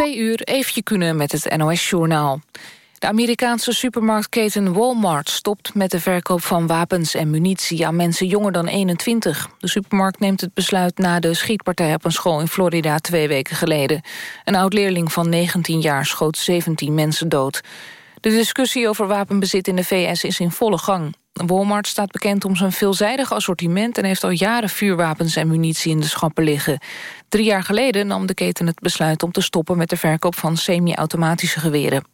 Twee uur, eventje kunnen met het NOS-journaal. De Amerikaanse supermarktketen Walmart stopt met de verkoop van wapens en munitie aan mensen jonger dan 21. De supermarkt neemt het besluit na de schietpartij op een school in Florida twee weken geleden. Een oud-leerling van 19 jaar schoot 17 mensen dood. De discussie over wapenbezit in de VS is in volle gang. Walmart staat bekend om zijn veelzijdig assortiment... en heeft al jaren vuurwapens en munitie in de schappen liggen. Drie jaar geleden nam de keten het besluit om te stoppen... met de verkoop van semi-automatische geweren.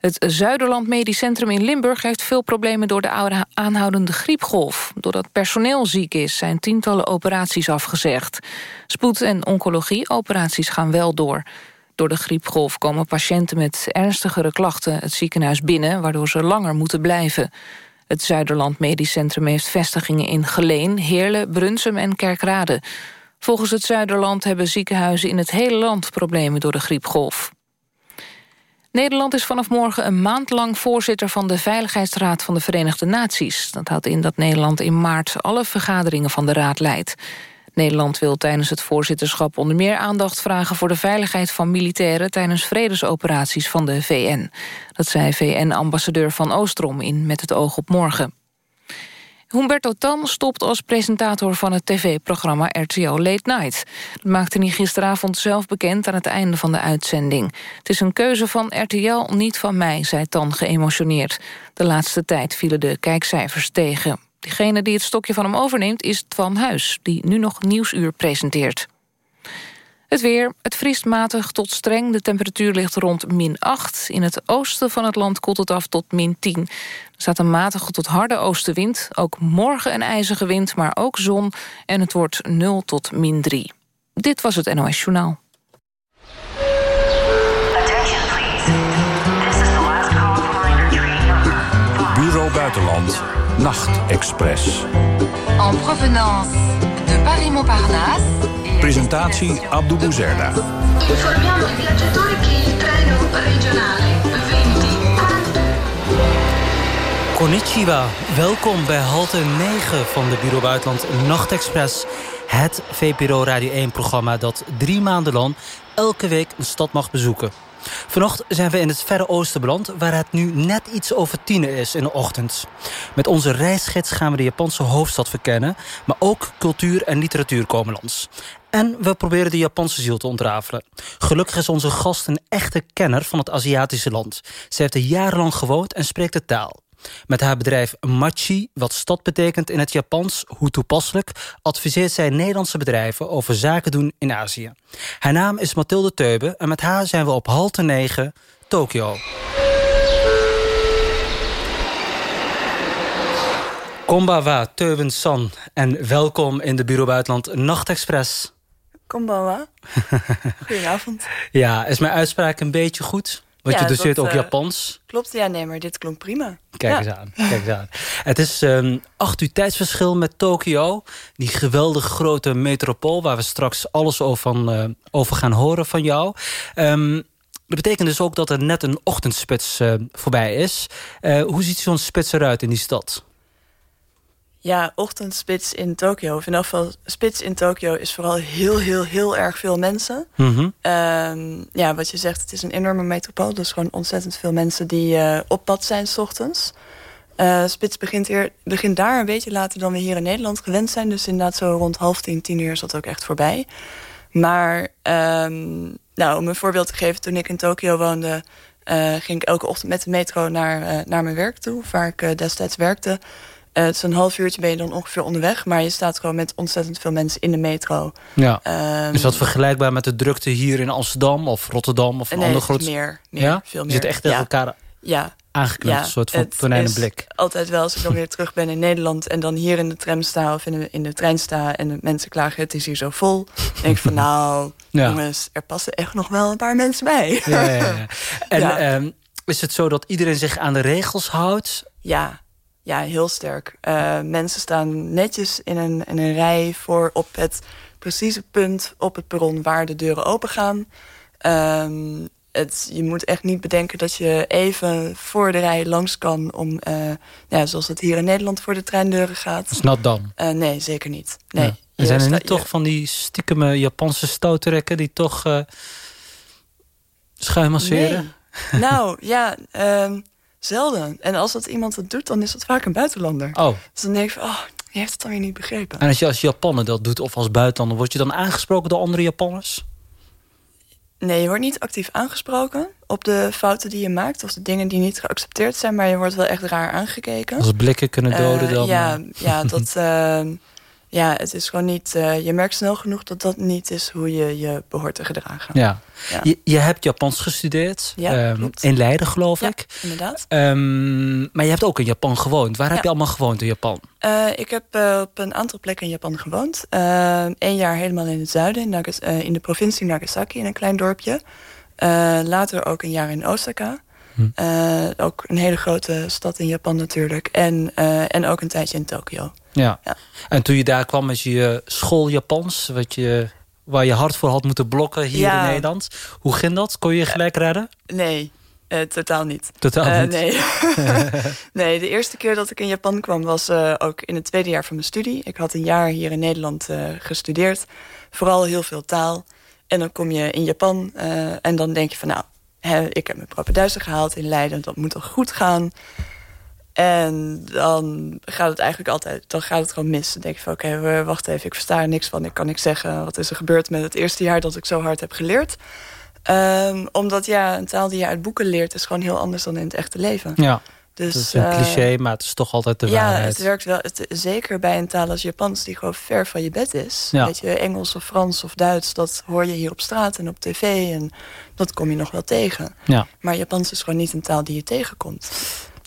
Het Zuiderland Medisch Centrum in Limburg heeft veel problemen door de aanhoudende griepgolf. Doordat personeel ziek is, zijn tientallen operaties afgezegd. Spoed- en oncologie-operaties gaan wel door. Door de griepgolf komen patiënten met ernstigere klachten het ziekenhuis binnen... waardoor ze langer moeten blijven. Het Zuiderland Medisch Centrum heeft vestigingen in Geleen, Heerlen, Brunsum en Kerkrade. Volgens het Zuiderland hebben ziekenhuizen in het hele land problemen door de griepgolf. Nederland is vanaf morgen een maand lang voorzitter van de Veiligheidsraad van de Verenigde Naties. Dat houdt in dat Nederland in maart alle vergaderingen van de raad leidt. Nederland wil tijdens het voorzitterschap onder meer aandacht vragen... voor de veiligheid van militairen tijdens vredesoperaties van de VN. Dat zei VN-ambassadeur Van Oostrom in Met het oog op morgen. Humberto Tan stopt als presentator van het tv-programma RTO Late Night. Dat maakte hij gisteravond zelf bekend aan het einde van de uitzending. Het is een keuze van RTL, niet van mij, zei Tan geëmotioneerd. De laatste tijd vielen de kijkcijfers tegen. Degene die het stokje van hem overneemt is Twan Huis... die nu nog Nieuwsuur presenteert. Het weer, het vriest matig tot streng. De temperatuur ligt rond min 8. In het oosten van het land koelt het af tot min 10. Er staat een matige tot harde oostenwind. Ook morgen een ijzige wind, maar ook zon. En het wordt 0 tot min 3. Dit was het NOS Journaal. Bureau Buitenland, Nachtexpress. En provenance de Paris-Montparnasse. Presentatie Abdou Bouzerda. Informiamo i viaggiatori che il treno regionale 20 Konnichiwa, welkom bij halte 9 van de Bureau Buitenland Nachtexpress. Het VPRO Radio 1-programma dat drie maanden lang elke week een stad mag bezoeken. Vanochtend zijn we in het verre oosten beland... waar het nu net iets over tien is in de ochtend. Met onze reisgids gaan we de Japanse hoofdstad verkennen... maar ook cultuur en literatuur komen langs. En we proberen de Japanse ziel te ontrafelen. Gelukkig is onze gast een echte kenner van het Aziatische land. Ze heeft er jarenlang gewoond en spreekt de taal. Met haar bedrijf Machi, wat stad betekent in het Japans, hoe toepasselijk, adviseert zij Nederlandse bedrijven over zaken doen in Azië. Haar naam is Mathilde Teube en met haar zijn we op halte 9, Tokio. Kombawa, Teuben-san en welkom in de Bureau Buitenland Nachtexpress. Kombawa. Goedenavond. Ja, is mijn uitspraak een beetje goed? Want Ja, je doseert dat, ook eh, Japans. Klopt, ja, nee, maar dit klonk prima. Kijk Ja. eens aan. Kijk eens aan. Het is ehm acht uur tijdsverschil met Tokio. Die geweldige grote metropool... waar we straks alles over, van, eh, over gaan horen van jou. Ehm, dat betekent dus ook dat er net een ochtendspits eh, voorbij is. Hoe ziet zo'n spits eruit in die stad? Ja, ochtendspits in Tokio. Of in elk geval, spits in Tokio is vooral heel, heel, heel erg veel mensen. Mhm. Ehm, ja, wat je zegt, het is een enorme metropool. Dus gewoon ontzettend veel mensen die eh, op pad zijn s ochtends. Eh, spits begint, hier, begint daar een beetje later dan we hier in Nederland gewend zijn. Dus inderdaad zo rond half tien, tien uur is dat ook echt voorbij. Maar ehm, nou, om een voorbeeld te geven, toen ik in Tokio woonde... eh, ging ik elke ochtend met de metro naar, naar mijn werk toe, waar ik destijds werkte. Eh, het is een half uurtje ben je dan ongeveer onderweg, maar je staat gewoon met ontzettend veel mensen in de metro. Ja. Ehm, is dat vergelijkbaar met de drukte hier in Amsterdam of Rotterdam of een nee, ander het is groot... meer, meer, ja? veel Je meer. zit echt tegen ja. elkaar Ja, ja, een soort van tonijnenblik. altijd wel als ik dan weer terug ben in Nederland... en dan hier in de tram sta of in de, in de trein sta... en de mensen klagen, het is hier zo vol. Dan denk ik van, nou, jongens, er passen echt nog wel een paar mensen bij. Ja, ja, ja. En ehm, is het zo dat iedereen zich aan de regels houdt? Ja, ja heel sterk. Eh, mensen staan netjes in een, in een rij voor op het precieze punt op het perron waar de deuren open gaan. Ehm, het, je moet echt niet bedenken dat je even voor de rij langs kan om, eh, ja, zoals het hier in Nederland voor de treindeuren gaat. Dat is nat dan. Eh, nee, zeker niet. Nee. Ja. Er zijn er niet toch van die stiekeme Japanse stoutrekken... die toch eh, Schuimmasseren? Nee. nou, ja, ehm, zelden. En als dat iemand dat doet, dan is dat vaak een buitenlander. Oh. Dus dan denk ik van, oh, je heeft het dan weer niet begrepen. En als je als Japaner dat doet of als buitenlander... word je dan aangesproken door andere Japanners? Nee, je wordt niet actief aangesproken op de fouten die je maakt... of de dingen die niet geaccepteerd zijn... maar je wordt wel echt raar aangekeken. Als blikken kunnen doden Eh, dan... ja, eh, ja, dat, ehm, ja, het is gewoon niet... eh, je merkt snel genoeg dat dat niet is hoe je je behoort te gedragen. ja. Ja. Je, je hebt Japans gestudeerd. Ja, ehm, in Leiden, geloof Ja, ik. inderdaad. Ehm, maar je hebt ook in Japan gewoond. Waar heb je allemaal gewoond in Japan? Eh, ik heb eh, op een aantal plekken in Japan gewoond. Eén jaar helemaal in het zuiden, in, Nagas- in de provincie Nagasaki, in een klein dorpje. Later ook een jaar in Osaka. Hm. Ook een hele grote stad in Japan natuurlijk. En, en ook een tijdje in Tokio. Ja. Ja. En toen je daar kwam met je school Japans... Wat je, waar je hard voor had moeten blokken hier Ja. in Nederland. Hoe ging dat? Kon je je gelijk redden? Nee, eh, totaal niet. Totaal Eh, niet. nee. nee, de eerste keer dat ik in Japan kwam was eh, ook in het tweede jaar van mijn studie. Ik had een jaar hier in Nederland eh, gestudeerd. Vooral heel veel taal. En dan kom je in Japan eh, en dan denk je van... nou, hè, ik heb mijn propenduizen gehaald in Leiden. Dat moet toch goed gaan. En dan gaat het eigenlijk altijd, dan gaat het gewoon mis. Dan denk je van, oké, wacht even, ik versta er niks van. Ik kan niks zeggen. Wat is er gebeurd met het eerste jaar dat ik zo hard heb geleerd? Ehm, omdat ja, een taal die je uit boeken leert... is gewoon heel anders dan in het echte leven. Ja, Dus, dat is een eh, cliché, maar het is toch altijd de ja, waarheid. het werkt wel. Het, zeker bij een taal als Japans die gewoon ver van je bed is. Ja. Weet je, Engels of Frans of Duits, dat hoor je hier op straat en op tv. En dat kom je nog wel tegen. Ja. Maar Japans is gewoon niet een taal die je tegenkomt.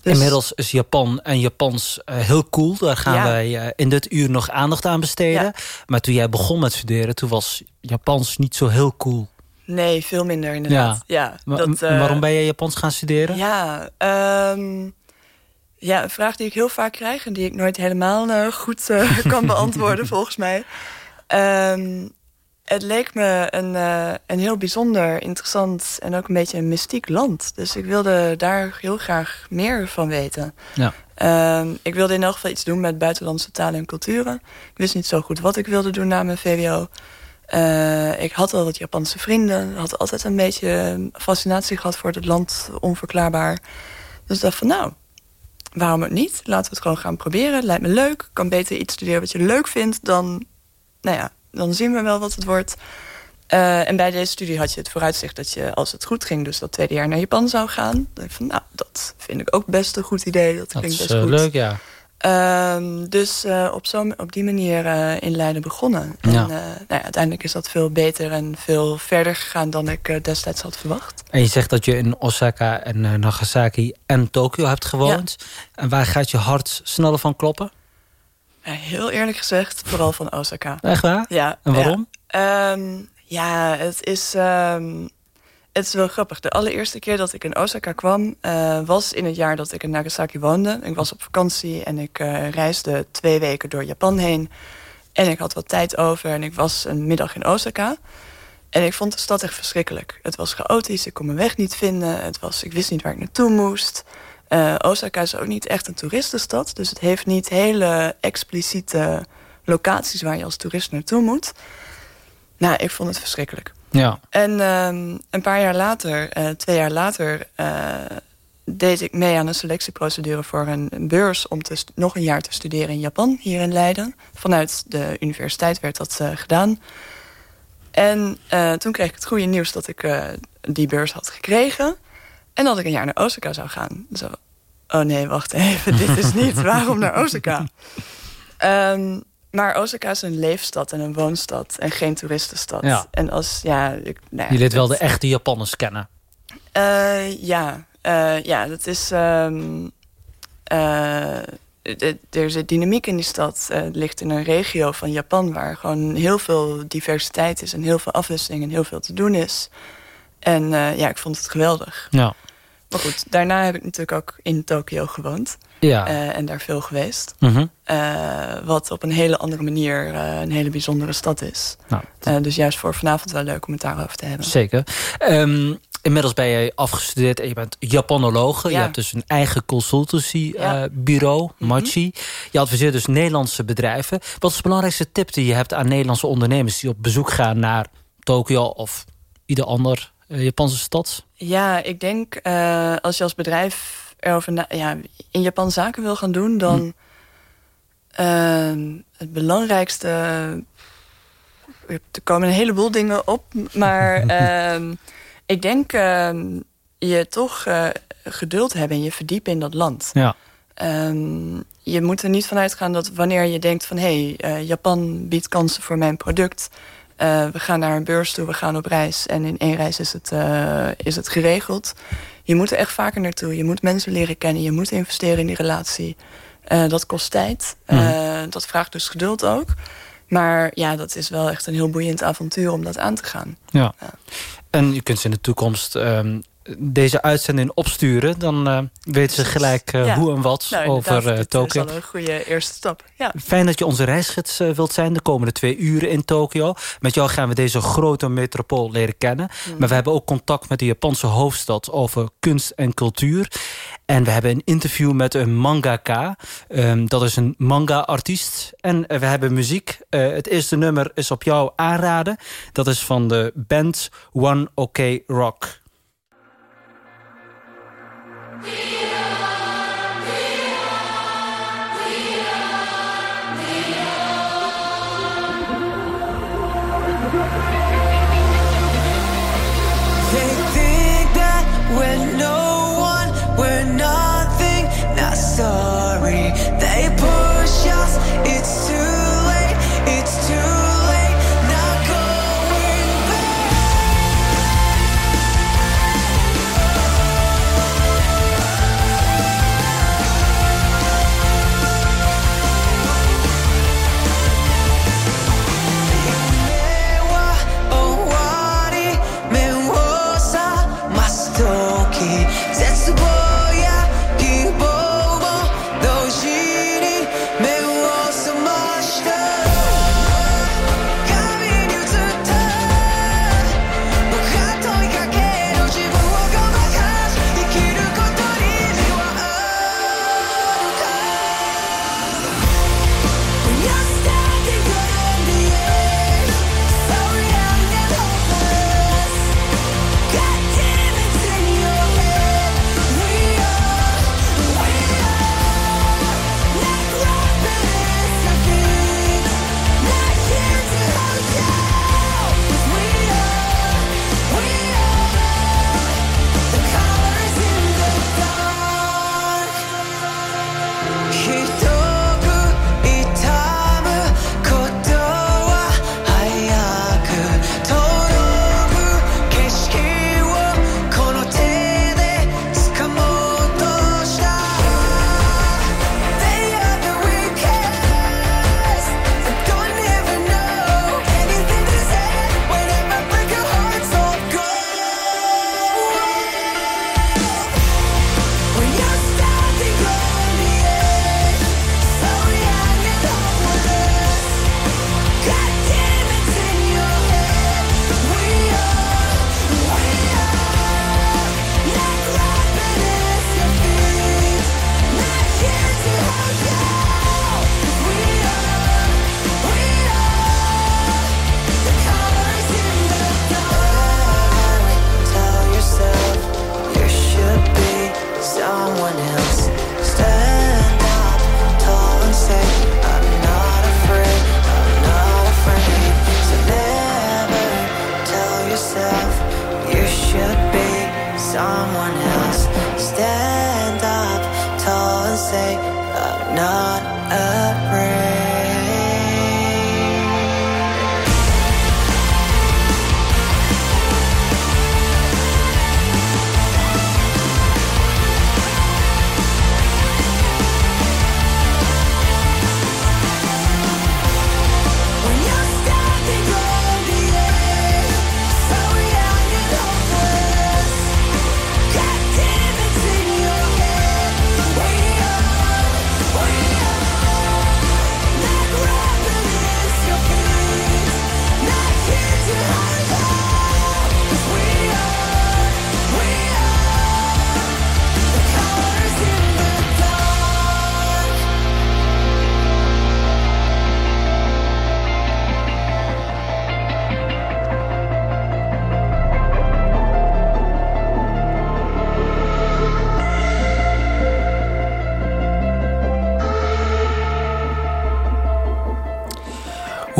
Dus- Inmiddels is Japan en Japans eh, heel cool. Daar gaan Ja. wij eh, in dit uur nog aandacht aan besteden. Ja. Maar toen jij begon met studeren, toen was Japans niet zo heel cool. Nee, veel minder inderdaad. Ja. Wa- dat, eh, waarom ben je Japans gaan studeren? Ja, ehm, ja, een vraag die ik heel vaak krijg... en die ik nooit helemaal goed kan beantwoorden, volgens mij. Ehm, het leek me een, eh, een heel bijzonder, interessant... en ook een beetje een mystiek land. Dus ik wilde daar heel graag meer van weten. Ja. Ehm, ik wilde in elk geval iets doen met buitenlandse talen en culturen. Ik wist niet zo goed wat ik wilde doen na mijn VWO. Eh, ik had al wat Japanse vrienden. Had altijd een beetje fascinatie gehad voor het land, onverklaarbaar. Dus ik dacht van nou, waarom ook niet? Laten we het gewoon gaan proberen. Lijkt me leuk. Kan beter iets studeren wat je leuk vindt dan... Nou ja, dan zien we wel wat het wordt. Eh, en bij deze studie had je het vooruitzicht dat je, als het goed ging... dus dat tweede jaar naar Japan zou gaan. Dan dacht ik van, nou, dat vind ik ook best een goed idee. Dat Dat klinkt is best eh, goed. leuk, ja. Ehm, dus eh, op, zo, op die manier in Leiden begonnen. En Ja. eh, nou ja, uiteindelijk is dat veel beter en veel verder gegaan dan ik destijds had verwacht. En je zegt dat je in Osaka en Nagasaki en Tokio hebt gewoond. En waar gaat je hart sneller van kloppen? Ja, heel eerlijk gezegd, vooral van Osaka. Echt waar? Ja, En waarom? Ja, Ehm, ja het is... ehm, het is wel grappig. De allereerste keer dat ik in Osaka kwam... eh, was in het jaar dat ik in Nagasaki woonde. Ik was op vakantie en ik eh, reisde twee weken door Japan heen. En ik had wat tijd over en ik was een middag in Osaka. En ik vond de stad echt verschrikkelijk. Het was chaotisch, ik kon mijn weg niet vinden. Het was, ik wist niet waar ik naartoe moest. Eh, Osaka is ook niet echt een toeristenstad. Dus het heeft niet hele expliciete locaties waar je als toerist naartoe moet. Nou, ik vond het verschrikkelijk. Ja. En ehm, een paar jaar later, eh, twee jaar later, eh, deed ik mee aan een selectieprocedure voor een, een beurs om te nog een jaar te studeren in Japan, hier in Leiden. Vanuit de universiteit werd dat gedaan. En toen kreeg ik het goede nieuws dat ik die beurs had gekregen. En dat ik een jaar naar Osaka zou gaan. Zo, oh nee, wacht even, dit is niet. Waarom naar Osaka? Ehm, maar Osaka is een leefstad en een woonstad en geen toeristenstad. Ja. En als, ja... Ik, nou ja, Je leert wel de echte Japanners kennen. eh, ja, eh, ja, dat is. eh, d- er zit dynamiek in die stad. Het ligt in een regio van Japan waar gewoon heel veel diversiteit is en heel veel afwisseling en heel veel te doen is. En ja, ik vond het geweldig. Ja. Maar goed, daarna heb ik natuurlijk ook in Tokio gewoond Ja. eh, en daar veel geweest. Mhm. Eh, wat op een hele andere manier eh, een hele bijzondere stad is. Nou, dus juist voor vanavond wel leuk om het daarover te hebben. Zeker. Ehm, inmiddels ben je afgestudeerd en je bent Japanologe. Je hebt dus een eigen consultancy Ja. bureau, Mhm. Machi. Je adviseert dus Nederlandse bedrijven. Wat is de belangrijkste tip die je hebt aan Nederlandse ondernemers... die op bezoek gaan naar Tokio of ieder ander Japanse stad? Ja, ik denk als je als bedrijf erover na, ja, in Japan zaken wil gaan doen... dan hm. het belangrijkste... Er komen een heleboel dingen op, maar ehm, ik denk ehm, je toch geduld hebben en je verdiepen in dat land. Ja. Ehm, je moet er niet van uitgaan dat wanneer je denkt van... hé, hey, uh, Japan biedt kansen voor mijn product... Uh, we gaan naar een beurs toe, we gaan op reis... en in één reis is het, uh, is het geregeld. Je moet er echt vaker naartoe. Je moet mensen leren kennen. Je moet investeren in die relatie. dat kost tijd. Mm. dat vraagt dus geduld ook. Maar ja, dat is wel echt een heel boeiend avontuur om dat aan te gaan. Ja. ja. En je kunt ze in de toekomst um, deze uitzending opsturen... dan uh, weten ze gelijk uh, hoe en wat nou, over uh, Tokio. Dat is al een goede eerste stap. Ja. Fijn dat je onze reisgids wilt zijn de komende twee uren in Tokio. Met jou gaan we deze grote metropool leren kennen. Mm. Maar we hebben ook contact met de Japanse hoofdstad... over kunst en cultuur. En we hebben een interview met een mangaka. Um, dat is een manga-artiest. En we hebben muziek. het eerste nummer is op jou aanraden. Dat is van de band One OK Rock. Yeah.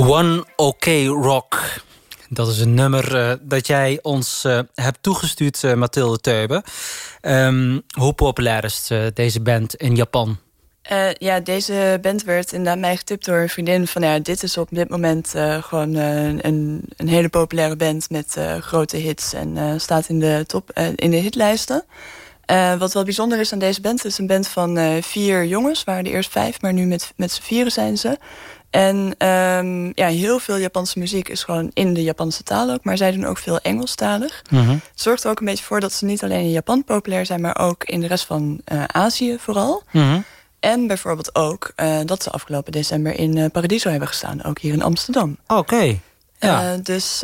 One OK Rock. Dat is een nummer uh, dat jij ons uh, hebt toegestuurd, uh, Mathilde Teube. Um, hoe populair is deze band in Japan? ja, deze band werd inderdaad mij getipt door een vriendin... van ja, dit is op dit moment gewoon een, een, hele populaire band... met grote hits en staat in de, top, in de hitlijsten. wat wel bijzonder is aan deze band... het is een band van vier jongens, waren de eerst vijf... maar nu met, met z'n vieren zijn ze... En um, ja, heel veel Japanse muziek is gewoon in de Japanse taal ook. Maar zij doen ook veel Engelstalig. Mm Het zorgt er ook een beetje voor dat ze niet alleen in Japan populair zijn... maar ook in de rest van uh, Azië vooral. Mm En bijvoorbeeld ook uh, dat ze afgelopen december in uh, Paradiso hebben gestaan. Ook hier in Amsterdam. Oké. Ja. dus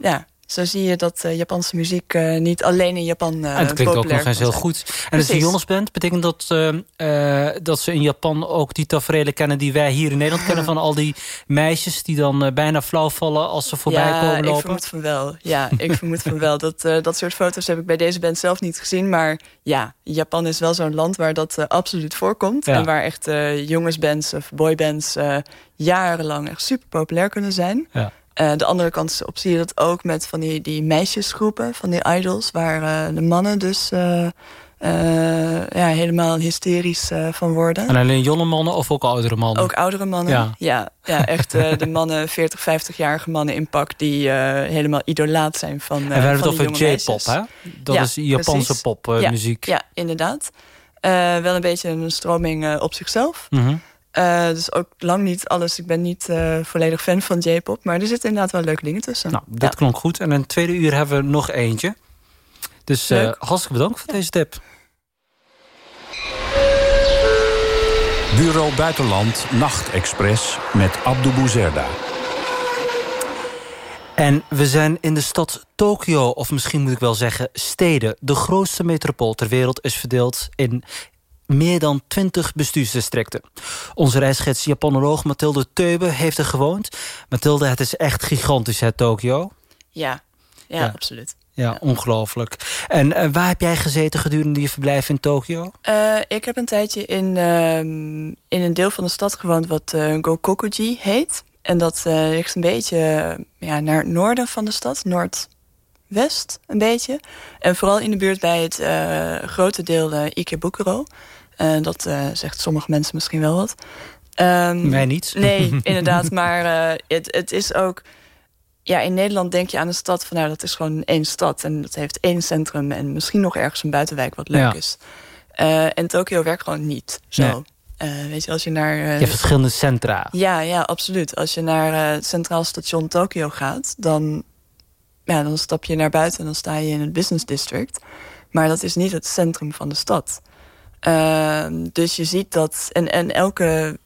ja, zo zie je dat uh, Japanse muziek uh, niet alleen in Japan uh, En het klinkt ook nog eens heel goed. En als je jongensband, betekent dat, dat ze in Japan ook die tafereelen kennen... die wij hier in Nederland kennen van al die meisjes... die dan bijna flauw vallen als ze voorbij ja, komen lopen? ik vermoed van wel. Ja, ik vermoed van wel. Dat, dat soort foto's heb ik bij deze band zelf niet gezien. Maar ja, Japan is wel zo'n land waar dat absoluut voorkomt. Ja. En waar echt jongensbands of boybands jarenlang echt super populair kunnen zijn. Ja. Uh, de andere kant op zie je dat ook met van die, die meisjesgroepen, van die idols, waar uh, de mannen dus uh, ja, helemaal hysterisch van worden. En alleen jonge mannen of ook oudere mannen? Ook oudere mannen, ja. Ja, ja echt de mannen, 40, 50-jarige mannen in pak... die helemaal idolaat zijn van En we hebben het over J-pop, hè? Dat ja, is Japanse popmuziek. ja, ja, inderdaad. wel een beetje een stroming op zichzelf. Mm uh, dus ook lang niet alles. Ik ben niet uh, volledig fan van J-pop. Maar er zitten inderdaad wel leuke dingen tussen. Nou, dit klonk goed. En in het tweede uur hebben we nog eentje. Dus uh, hartstikke bedankt voor deze tip. Bureau Buitenland Nachtexpress met Abdou Bouzerda. En we zijn in de stad Tokio, of misschien moet ik wel zeggen steden. De grootste metropool ter wereld is verdeeld in meer dan 20 bestuursdistricten. Onze reisgids Japanoloog Mathilde Teube heeft er gewoond. Mathilde, het is echt gigantisch, hè, Tokio? Ja, ja, absoluut. Ja, ongelooflijk. En uh, waar heb jij gezeten gedurende je verblijf in Tokio? Uh, ik heb een tijdje in, uh, in een deel van de stad gewoond wat Gokokuji heet. En dat ligt een beetje ja, naar het noorden van de stad, noordwest een beetje. En vooral in de buurt bij het grote deel Ikebukuro. Uh, dat uh, zegt sommige mensen misschien wel wat. Um, Mij niet. Nee, inderdaad. Maar uh, het, het is ook... Ja, in Nederland denk je aan een stad van... nou, dat is gewoon één stad. En dat heeft één centrum. En misschien nog ergens een buitenwijk wat leuk ja. is. en Tokio werkt gewoon niet zo. Nee. weet je, als je naar... je hebt verschillende centra. Ja, ja, absoluut. Als je naar het Centraal Station Tokio gaat... dan, ja, dan stap je naar buiten en dan sta je in het Business District. Maar dat is niet het centrum van de stad. Uh, dus je ziet dat... En, en elke,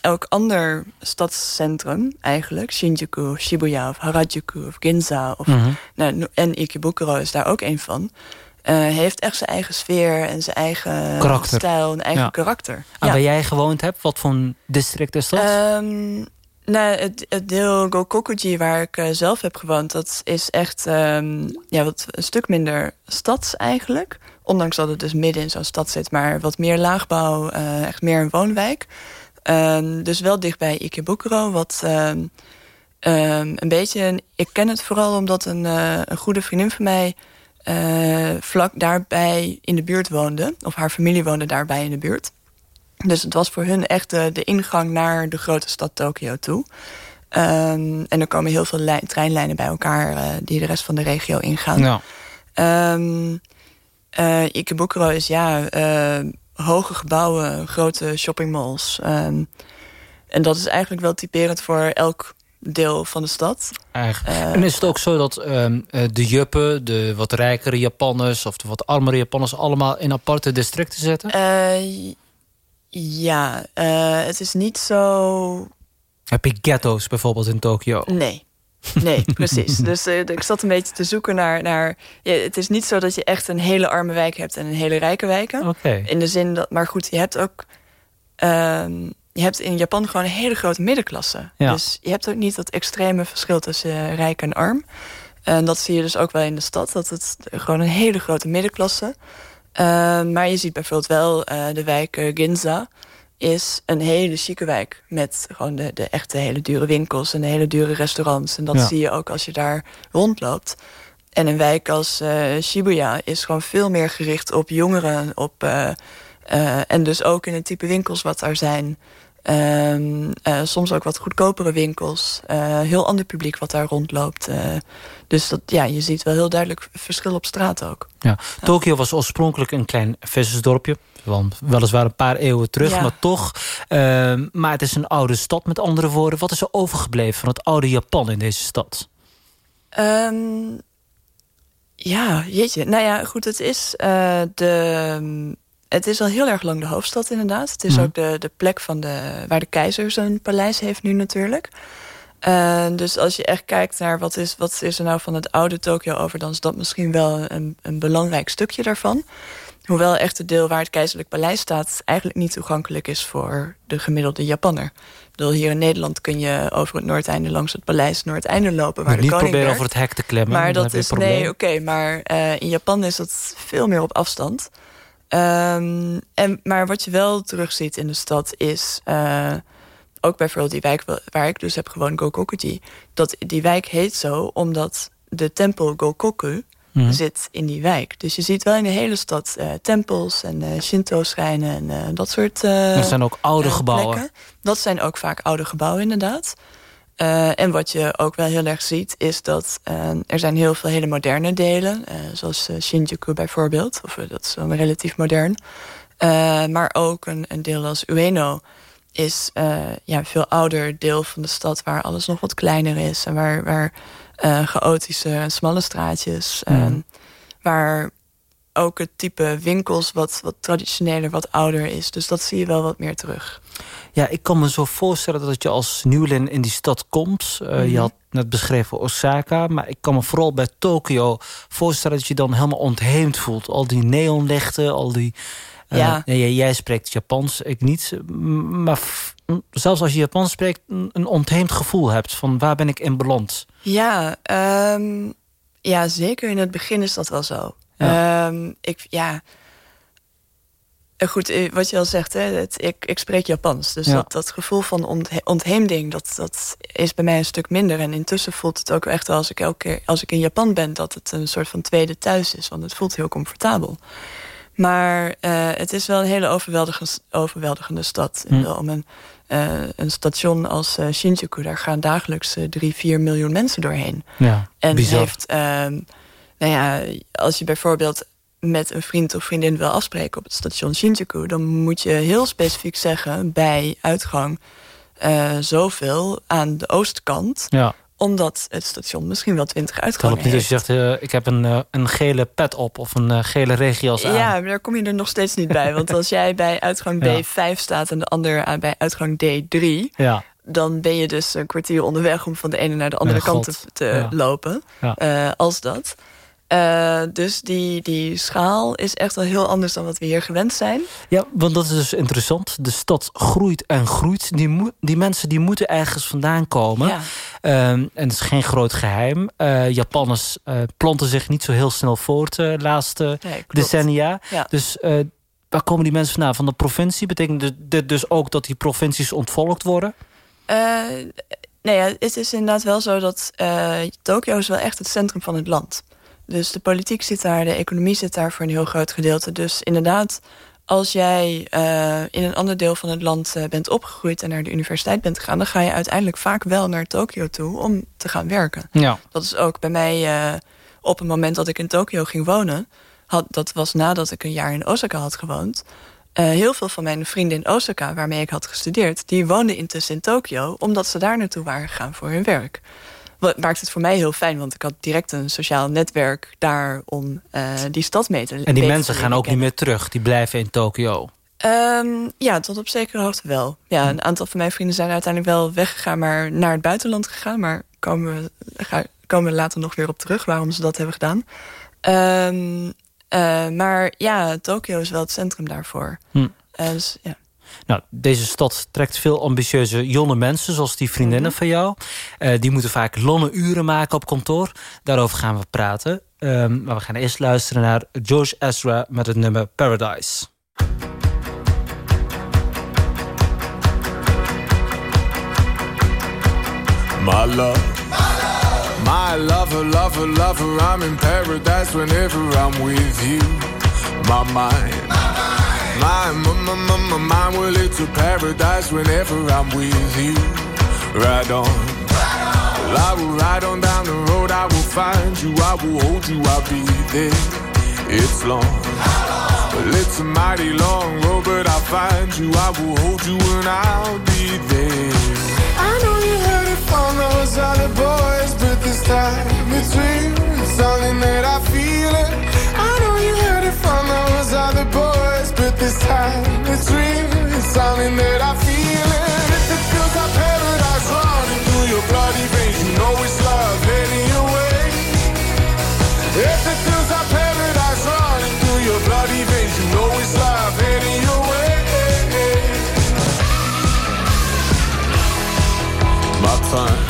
elk ander stadscentrum eigenlijk... Shinjuku of Shibuya of Harajuku of Ginza... Of, mm -hmm. nou, en Ikebukuro is daar ook een van... Uh, heeft echt zijn eigen sfeer en zijn eigen karakter. stijl en eigen ja. karakter. En ja. waar jij gewoond hebt, wat voor een district is dat? Um, nou, het, het, deel Gokokuji waar ik uh, zelf heb gewoond... dat is echt um, ja, wat een stuk minder stads eigenlijk. Ondanks dat het dus midden in zo'n stad zit, maar wat meer laagbouw, uh, echt meer een woonwijk. Um, dus wel dichtbij Ikebukuro, wat um, een beetje... Ik ken het vooral omdat een, uh, een goede vriendin van mij... Vlak daarbij in de buurt woonde. Of haar familie woonde daarbij in de buurt. Dus het was voor hun echt de, de ingang naar de grote stad Tokio toe. en er komen heel veel treinlijnen bij elkaar... die de rest van de regio ingaan. Ja. Uh, Ikebukuro is ja, uh, hoge gebouwen, grote shoppingmalls. Um, en dat is eigenlijk wel typerend voor elk deel van de stad. Eigenlijk. Uh, en is het ook zo dat um, de juppen, de wat rijkere Japanners... of de wat armere Japanners allemaal in aparte districten zetten? Ja, het is niet zo... Heb je ghetto's bijvoorbeeld in Tokio? Nee. Nee, precies. Dus uh, ik zat een beetje te zoeken naar... naar ja, het is niet zo dat je echt een hele arme wijk hebt... en een hele rijke wijken. Okay. In de zin dat... Maar goed, je hebt ook... Um, je hebt in Japan gewoon een hele grote middenklasse. Ja. Dus je hebt ook niet dat extreme verschil tussen rijk en arm. En dat zie je dus ook wel in de stad. Dat het gewoon een hele grote middenklasse. Uh, maar je ziet bijvoorbeeld wel uh, de wijk Ginza... is een hele chique wijk. Met gewoon de, de echte hele dure winkels en de hele dure restaurants. En dat Ja. zie je ook als je daar rondloopt. En een wijk als eh, Shibuya is gewoon veel meer gericht op jongeren. Op, eh, eh, en dus ook in het type winkels wat daar zijn. Ehm, eh, soms ook wat goedkopere winkels. Eh, heel ander publiek wat daar rondloopt. Eh, dus dat, ja, je ziet wel heel duidelijk verschil op straat ook. Ja. Tokio was oorspronkelijk een klein vissersdorpje. Wel- Weliswaar een paar eeuwen terug, Ja. maar toch. Ehm, maar het is een oude stad, met andere woorden. Wat is er overgebleven van het oude Japan in deze stad? Ehm, ja, jeetje. Nou ja, goed, het is, eh, de, het is al heel erg lang de hoofdstad inderdaad. Het is Mhm. ook de, de plek van de, waar de keizer zijn paleis heeft nu natuurlijk. Eh, dus als je echt kijkt naar wat is, wat is er nou van het oude Tokio over... dan is dat misschien wel een, een belangrijk stukje daarvan. Hoewel echt het deel waar het keizerlijk paleis staat... eigenlijk niet toegankelijk is voor de gemiddelde Japanner. Ik bedoel, hier in Nederland kun je over het noordeinde langs het paleis Noordeinde lopen... waar niet proberen over het hek te klemmen. Maar dat is, nee, oké. maar eh, in Japan is dat veel meer op afstand. Ehm, en, maar wat je wel terugziet in de stad is... eh, ook bijvoorbeeld die wijk wa- waar ik dus heb gewoond, Gokokuji... dat die wijk heet zo omdat de tempel Gokoku Mhm. zit in die wijk. Dus je ziet wel in de hele stad eh, tempels en eh, Shinto-schrijnen... en dat soort Er zijn ook oude gebouwen. plekken. Dat zijn ook vaak oude gebouwen, inderdaad. Eh, en wat je ook wel heel erg ziet, is dat eh, er zijn heel veel hele moderne delen. eh, zoals Shinjuku bijvoorbeeld. Of, dat is wel relatief modern. Maar ook een, een deel als Ueno is ja, een veel ouder deel van de stad... waar alles nog wat kleiner is. En waar, waar chaotische en smalle straatjes... Mhm. waar ook het type winkels wat, wat traditioneler, wat ouder is. Dus dat zie je wel wat meer terug. Ja, ik kan me zo voorstellen dat je als nieuweling in die stad komt. Eh, Mhm. Je had net beschreven Osaka, maar ik kan me vooral bij Tokio voorstellen dat je dan helemaal ontheemd voelt. Al die neonlichten, al die. eh, Ja. jij spreekt Japans, ik niet. Maar zelfs als je Japans spreekt, een een ontheemd gevoel hebt van waar ben ik in beland. Ja, ehm, ja, zeker in het begin is dat wel zo. Ehm, ik, ja. Eh, Goed, eh, wat je al zegt, hè, het, ik, ik spreek Japans. Dus Ja. dat, dat gevoel van onthe ontheemding, dat, dat is bij mij een stuk minder. En intussen voelt het ook echt wel als ik elke keer als ik in Japan ben, dat het een soort van tweede thuis is. Want het voelt heel comfortabel. Maar eh, het is wel een hele overweldigende, overweldigende stad. Hm. Om een, een station als Shinjuku, daar gaan dagelijks drie, vier miljoen mensen doorheen. Ja, En bizar. heeft, ehm, nou ja, als je bijvoorbeeld met een vriend of vriendin wil afspreken op het station Shinjuku, dan moet je heel specifiek zeggen bij uitgang eh, zoveel aan de oostkant, Ja, omdat het station misschien wel twintig uitgangen helpt niet als heeft. je zegt, eh, ik heb een, eh, een gele pet op of een gele regenjas aan. Ja, maar daar kom je er nog steeds niet bij. Want als jij bij uitgang Ja. D5 staat en de ander aan bij uitgang D3... ja. dan ben je dus een kwartier onderweg om van de ene naar de andere Mijn kant te, god. te lopen. Als dat. Eh, dus die, die schaal is echt wel heel anders dan wat we hier gewend zijn. Ja, want dat is dus interessant. De stad groeit en groeit. Die, die mensen die moeten ergens vandaan komen. Ja. Ehm, en het is geen groot geheim. Eh Japanners eh, planten zich niet zo heel snel voort de laatste Nee, decennia. Ja. Dus waar komen die mensen vandaan? Van de provincie? Betekent dit- dus ook dat die provincies ontvolkt worden? Ja, het is inderdaad wel zo dat Tokio is wel echt het centrum van het land. Dus de politiek zit daar, de economie zit daar voor een heel groot gedeelte. Dus inderdaad, als jij eh, in een ander deel van het land eh, bent opgegroeid en naar de universiteit bent gegaan, dan ga je uiteindelijk vaak wel naar Tokio toe om te gaan werken. Ja. Dat is ook bij mij eh, op het moment dat ik in Tokio ging wonen. Had, dat was nadat ik een jaar in Osaka had gewoond. Heel veel van mijn vrienden in Osaka, waarmee ik had gestudeerd... die woonden intussen in Tokio, omdat ze daar naartoe waren gegaan voor hun werk. Wat maakt het voor mij heel fijn, want ik had direct een sociaal netwerk daar... om eh, die stad mee te En die mensen gaan ook niet meer terug. Die blijven in Tokio. Ehm, ja, tot op zekere hoogte wel. Ja, een aantal van mijn vrienden zijn uiteindelijk wel weggegaan, maar naar het buitenland gegaan. Maar komen we, ga, komen we later nog weer op terug waarom ze dat hebben gedaan. Ehm, eh, maar ja, Tokio is wel het centrum daarvoor. Hm. Eh, dus, ja. Nou, deze stad trekt veel ambitieuze jonge mensen, zoals die vriendinnen mhm. van jou. Eh, die moeten vaak lange uren maken op kantoor. Daarover gaan we praten. Ehm, maar we gaan eerst luisteren naar George Ezra met het nummer Paradise. My love. My lover, lover, lover, I'm in paradise whenever I'm with you. My mind. My, my, my, my, my mind, well, it's a paradise whenever I'm with you. Ride on. Well, I will ride on down the road, I will find you, I will hold you, I'll be there. It's long. Well, it's a mighty long road, but I'll find you, I will hold you, and I'll be there. I know you heard it from those other boys, but this time real. It's something that I feel it. I from those other boys, but this time it's real. It's something that I feel it. If it feels like paradise running through your bloody veins, you know it's love heading your way. If it feels like paradise running through your bloody veins, you know it's love heading your way. My time.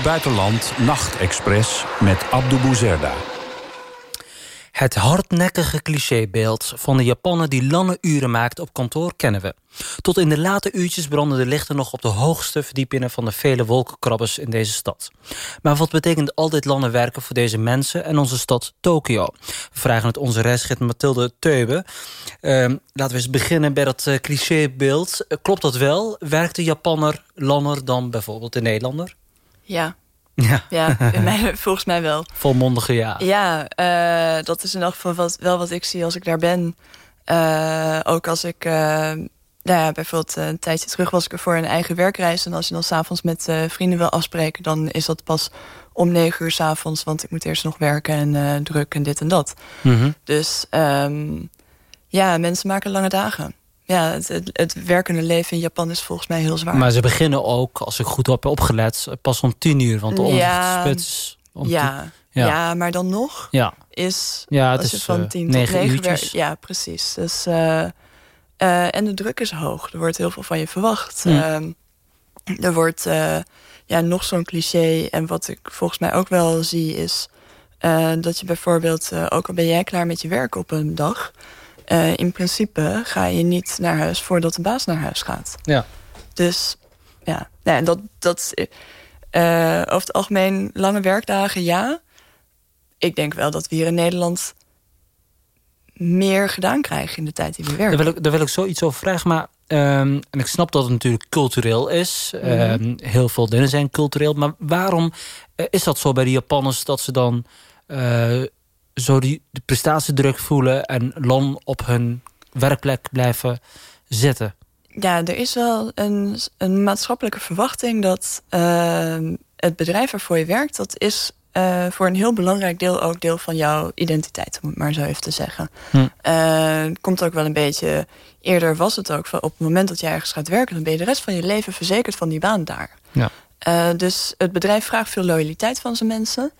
Buitenland Nachtexpress met Abdou Bouzerda. Het hardnekkige clichébeeld van de Japaner die lange uren maakt op kantoor kennen we. Tot in de late uurtjes branden de lichten nog op de hoogste verdiepingen van de vele wolkenkrabbers in deze stad. Maar wat betekent al dit lange werken voor deze mensen en onze stad Tokio? Vragen het onze reisgids Mathilde Teube. Ehm, laten we eens beginnen bij dat eh, clichébeeld. Klopt dat wel? Werkt de Japanner langer dan bijvoorbeeld de Nederlander? Ja, Ja, ja mij- volgens mij wel. volmondige ja. Ja, eh, dat is in elk geval wat, wel wat ik zie als ik daar ben. Eh, ook als ik, eh, nou ja, bijvoorbeeld een tijdje terug was ik er voor een eigen werkreis. En als je dan s'avonds met vrienden wil afspreken, dan is dat pas om negen uur s'avonds. Want ik moet eerst nog werken en druk en dit en dat. Mhm. Dus ehm, ja, mensen maken lange dagen. Ja, het, het, het werkende leven in Japan is volgens mij heel zwaar. Maar ze beginnen ook, als ik goed heb opgelet, pas om tien uur. Want de Ja, ochtendspits... om tien- ja, Ja. maar dan nog ja. is Ja, het is van eh, tien tot negen werkt. Ja, precies. Dus, eh, eh, en de druk is hoog. Er wordt heel veel van je verwacht. Ja. Ehm, er wordt ja, nog zo'n cliché. En wat ik volgens mij ook wel zie is... dat je bijvoorbeeld, ook al ben jij klaar met je werk op een dag... eh, in principe ga je niet naar huis voordat de baas naar huis gaat. Ja. Dus ja, nou, en dat, dat eh, over het algemeen lange werkdagen, ja. Ik denk wel dat we hier in Nederland meer gedaan krijgen in de tijd die we werken. Daar wil, ik, daar wil ik zoiets over vragen. Maar, ehm, en ik snap dat het natuurlijk cultureel is. Mhm. Ehm, heel veel dingen zijn cultureel. Maar waarom eh, is dat zo bij de Japanners... dat ze dan zo die, de prestatiedruk voelen... en lang op hun werkplek blijven zitten? Ja, er is wel een, een maatschappelijke verwachting dat eh, het bedrijf waarvoor je werkt, dat is eh, voor een heel belangrijk deel ook deel van jouw identiteit, om het maar zo even te zeggen. Hm. Eh, komt ook wel een beetje. Eerder was het ook van op het moment dat je ergens gaat werken, dan ben je de rest van je leven verzekerd van die baan daar. Ja. Eh, dus het bedrijf vraagt veel loyaliteit van zijn mensen.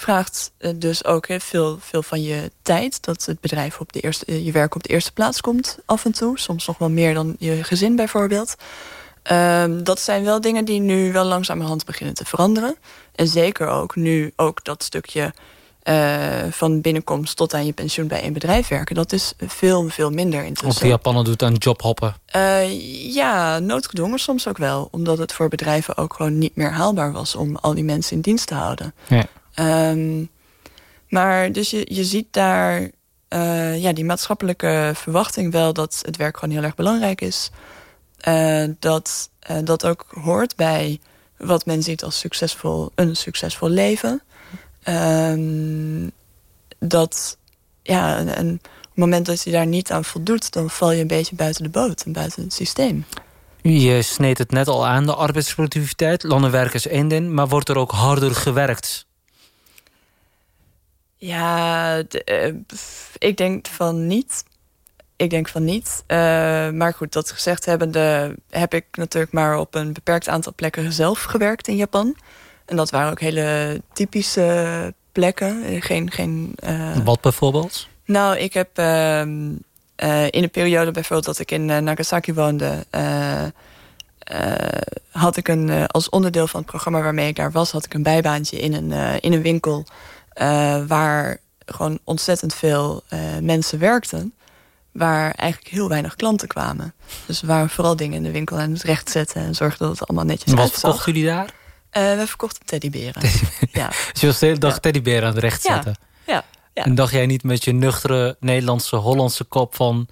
Vraagt eh, dus ook heel veel, veel van je tijd. Dat het bedrijf op de eerste, eh, je werk op de eerste plaats komt af en toe. Soms nog wel meer dan je gezin bijvoorbeeld. Ehm, dat zijn wel dingen die nu wel langzamerhand beginnen te veranderen. En zeker ook nu ook dat stukje eh, van binnenkomst tot aan je pensioen bij een bedrijf werken. Dat is veel, veel minder Of intussen. de Japaner doet aan jobhoppen. Eh, ja, noodgedwongen soms ook wel. Omdat het voor bedrijven ook gewoon niet meer haalbaar was... om al die mensen in dienst te houden. Ja. Ehm, maar dus je, je ziet daar eh, ja, die maatschappelijke verwachting wel... dat het werk gewoon heel erg belangrijk is. Eh, dat eh, dat ook hoort bij wat men ziet als succesvol, een succesvol leven. Ehm, dat ja, en, op het moment dat je daar niet aan voldoet... dan val je een beetje buiten de boot en buiten het systeem. Je sneed het net al aan, de arbeidsproductiviteit. Landenwerk is één maar wordt er ook harder gewerkt? Ja, de, eh, ik denk van niet. Ik denk van niet. Eh, maar goed, dat gezegd hebbende heb ik natuurlijk maar op een beperkt aantal plekken zelf gewerkt in Japan. En dat waren ook hele typische plekken. Geen, geen, eh, Wat bijvoorbeeld? Nou, ik heb ehm, eh, in de periode bijvoorbeeld dat ik in Nagasaki woonde... had ik een, als onderdeel van het programma waarmee ik daar was... had ik een bijbaantje in een, in een winkel... eh, waar gewoon ontzettend veel eh, mensen werkten... waar eigenlijk heel weinig klanten kwamen. Dus we waren vooral dingen in de winkel aan het rechtzetten... en zorgden dat het allemaal netjes Wat uitzag. verkochten jullie daar? Eh, we verkochten teddyberen. Ja. Dus je was de hele dag Ja. teddybeer aan het recht Ja. zetten. Ja. Ja. En dacht jij niet met je nuchtere Nederlandse, Hollandse kop van...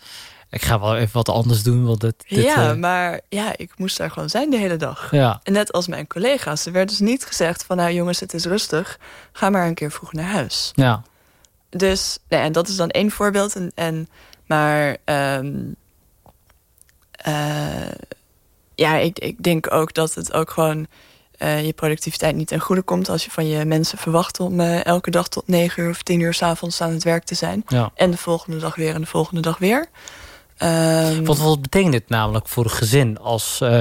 ik ga wel even wat anders doen, want dit... dit ja, eh, maar ja, ik moest daar gewoon zijn de hele dag. ja. En net als mijn collega's. Er werd dus niet gezegd van... nou jongens, het is rustig. Ga maar een keer vroeg naar huis. ja. Dus, nee, en dat is dan één voorbeeld. En, en, maar ehm, eh, ja, ik, ik denk ook dat het ook gewoon... eh, je productiviteit niet ten goede komt... als je van je mensen verwacht om elke dag tot negen uur of tien uur... s'avonds aan het werk te zijn. ja. En de volgende dag weer en de volgende dag weer. Ehm, Wat, wat betekent dit namelijk voor een gezin als eh,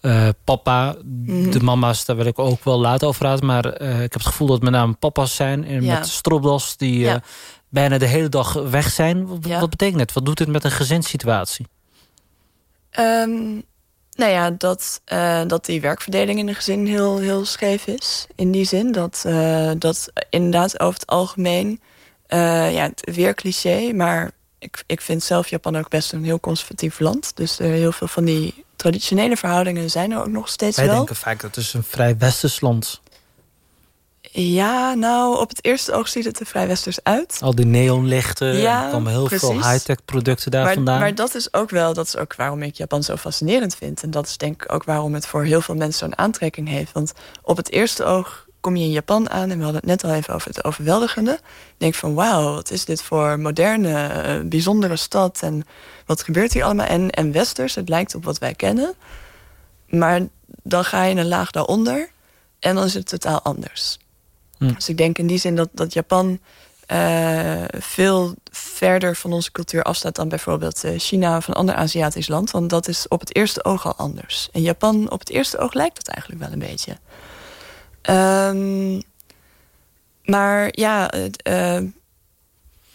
eh, papa, Mhm. de mama's, daar wil ik ook wel later over praten. Maar eh, ik heb het gevoel dat met name papa's zijn en Ja. met stropdas die Ja. eh, bijna de hele dag weg zijn. Wat, Ja. wat betekent het? Wat doet dit met een gezinssituatie? Ehm, nou ja, dat, dat die werkverdeling in een gezin heel, heel scheef is. In die zin dat, dat inderdaad over het algemeen... ja, het- weer cliché, maar ik, ik vind zelf Japan ook best een heel conservatief land. Dus eh, heel veel van die traditionele verhoudingen zijn er ook nog steeds Wij wel. denken vaak dat het is een vrij westers land. Ja, nou, op het eerste oog ziet het er vrij westers uit. Al die neonlichten, Ja, er komen heel veel high-tech producten daar maar, vandaan. maar dat is ook wel, dat is ook waarom ik Japan zo fascinerend vind. En dat is denk ik ook waarom het voor heel veel mensen zo'n aantrekking heeft. Want op het eerste oog kom je in Japan aan, en we hadden het net al even over het overweldigende. Je denkt van wauw, wat is dit voor moderne, eh, bijzondere stad en wat gebeurt hier allemaal? En, en westers, het lijkt op wat wij kennen. Maar dan ga je een laag daaronder en dan is het totaal anders. Hm. Dus ik denk in die zin dat, dat Japan eh, veel verder van onze cultuur afstaat dan bijvoorbeeld eh, China of een ander Aziatisch land. Want dat is op het eerste oog al anders. En Japan, op het eerste oog lijkt dat eigenlijk wel een beetje. Ehm, maar ja, eh,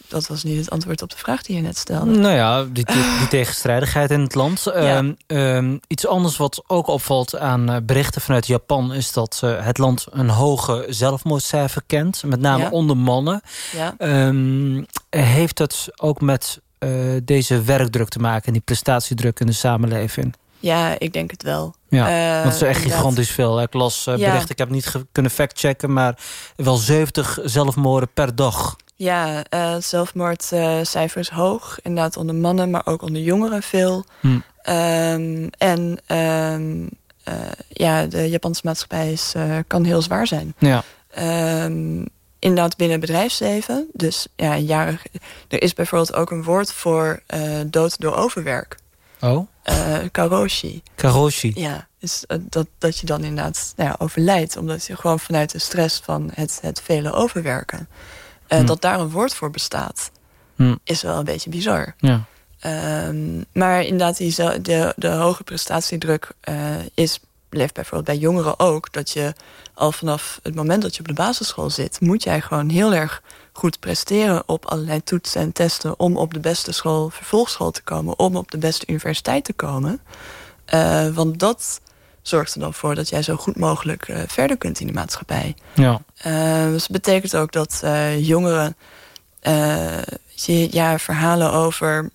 dat was niet het antwoord op de vraag die je net stelde. Nou ja, die, die, tegenstrijdigheid in het land. Ehm, ehm, iets anders wat ook opvalt aan eh, berichten vanuit Japan... is dat eh, het land een hoge zelfmoordcijfer kent. Met name Ja. onder mannen. Ja. Heeft het ook met deze werkdruk te maken... en die prestatiedruk in de samenleving? Ja, ik denk het wel. Ja, Eh, want het is echt inderdaad. gigantisch veel. Ik las Ja. berichten, ik heb niet kunnen factchecken... maar wel 70 zelfmoorden per dag. Ja, eh, het zelfmoordcijfer is hoog. Inderdaad onder mannen, maar ook onder jongeren veel. Hm. Ehm, en ehm, eh, ja, de Japanse maatschappij is, kan heel zwaar zijn. Ja. Ehm, inderdaad binnen bedrijfsleven. Dus ja, jaren, er is bijvoorbeeld ook een woord voor dood door overwerk. Oh, Eh karoshi. karoshi. Ja, dus dat, dat je dan inderdaad nou ja, overlijdt. Omdat je gewoon vanuit de stress van het, het vele overwerken... eh, Hm. dat daar een woord voor bestaat, Hm. is wel een beetje bizar. Ja. Ehm, maar inderdaad, die, de, de hoge prestatiedruk is, leeft bijvoorbeeld bij jongeren ook. Dat je al vanaf het moment dat je op de basisschool zit... moet jij gewoon heel erg goed presteren op allerlei toetsen en testen... om op de beste school, vervolgschool te komen... om op de beste universiteit te komen. Eh, want dat zorgt er dan voor dat jij zo goed mogelijk eh, verder kunt in de maatschappij. Ja. Uh, dus het betekent ook dat jongeren je, ja, verhalen over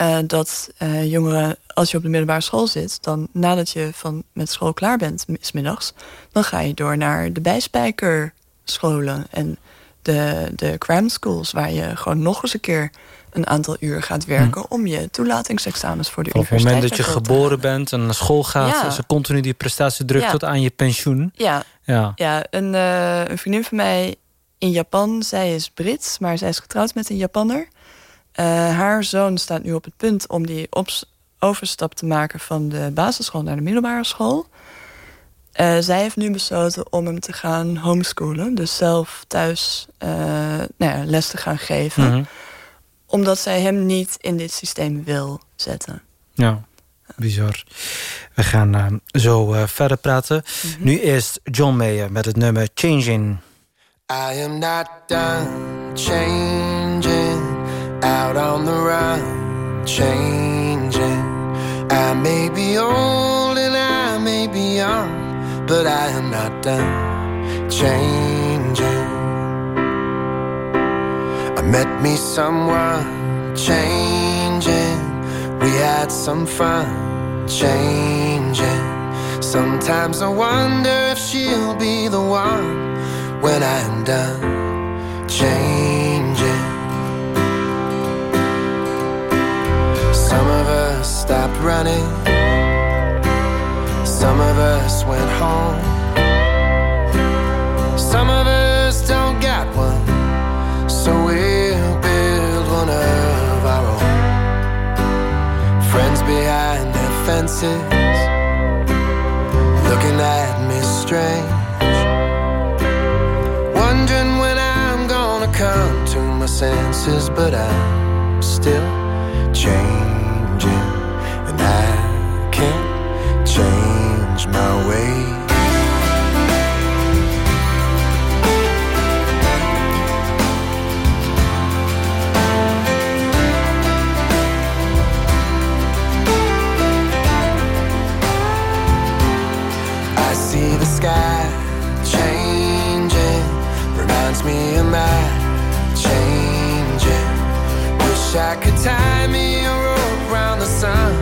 uh, dat jongeren, als je op de middelbare school zit, dan nadat je van met school klaar bent, smiddags, dan ga je door naar de bijspijkerscholen. En de, de cram schools, waar je gewoon nog eens een keer een aantal uur gaat werken... Hm. om je toelatingsexamens voor de Op het universiteit moment dat je geboren bent en naar school gaat... Ja. is er continu die prestatiedruk Ja. tot aan je pensioen. Ja, Ja. ja een, eh, een vriendin van mij in Japan, zij is Brits... maar zij is getrouwd met een Japanner. Eh, haar zoon staat nu op het punt om die overstap te maken... van de basisschool naar de middelbare school. Eh, zij heeft nu besloten om hem te gaan homeschoolen. Dus zelf thuis eh, nou ja, les te gaan geven. Mhm. Omdat zij hem niet in dit systeem wil zetten. Ja, bizar. We gaan eh, zo eh, verder praten. Mhm. Nu eerst John Mayer met het nummer Changing. I am not done changing, out on the run, changing. I may be old but I am not done changing. I met me someone changing, we had some fun changing. Sometimes I wonder if she'll be the one when I am done changing. Some of us stopped running, some of us went home, some of us don't got one, so we'll build one of our own. Friends behind their fences, looking at me strange. Wondering when I'm gonna come to my senses, but I'm still changing, and I change my way. I see the sky changing, reminds me of my changing. Wish I could tie me a rope around the sun,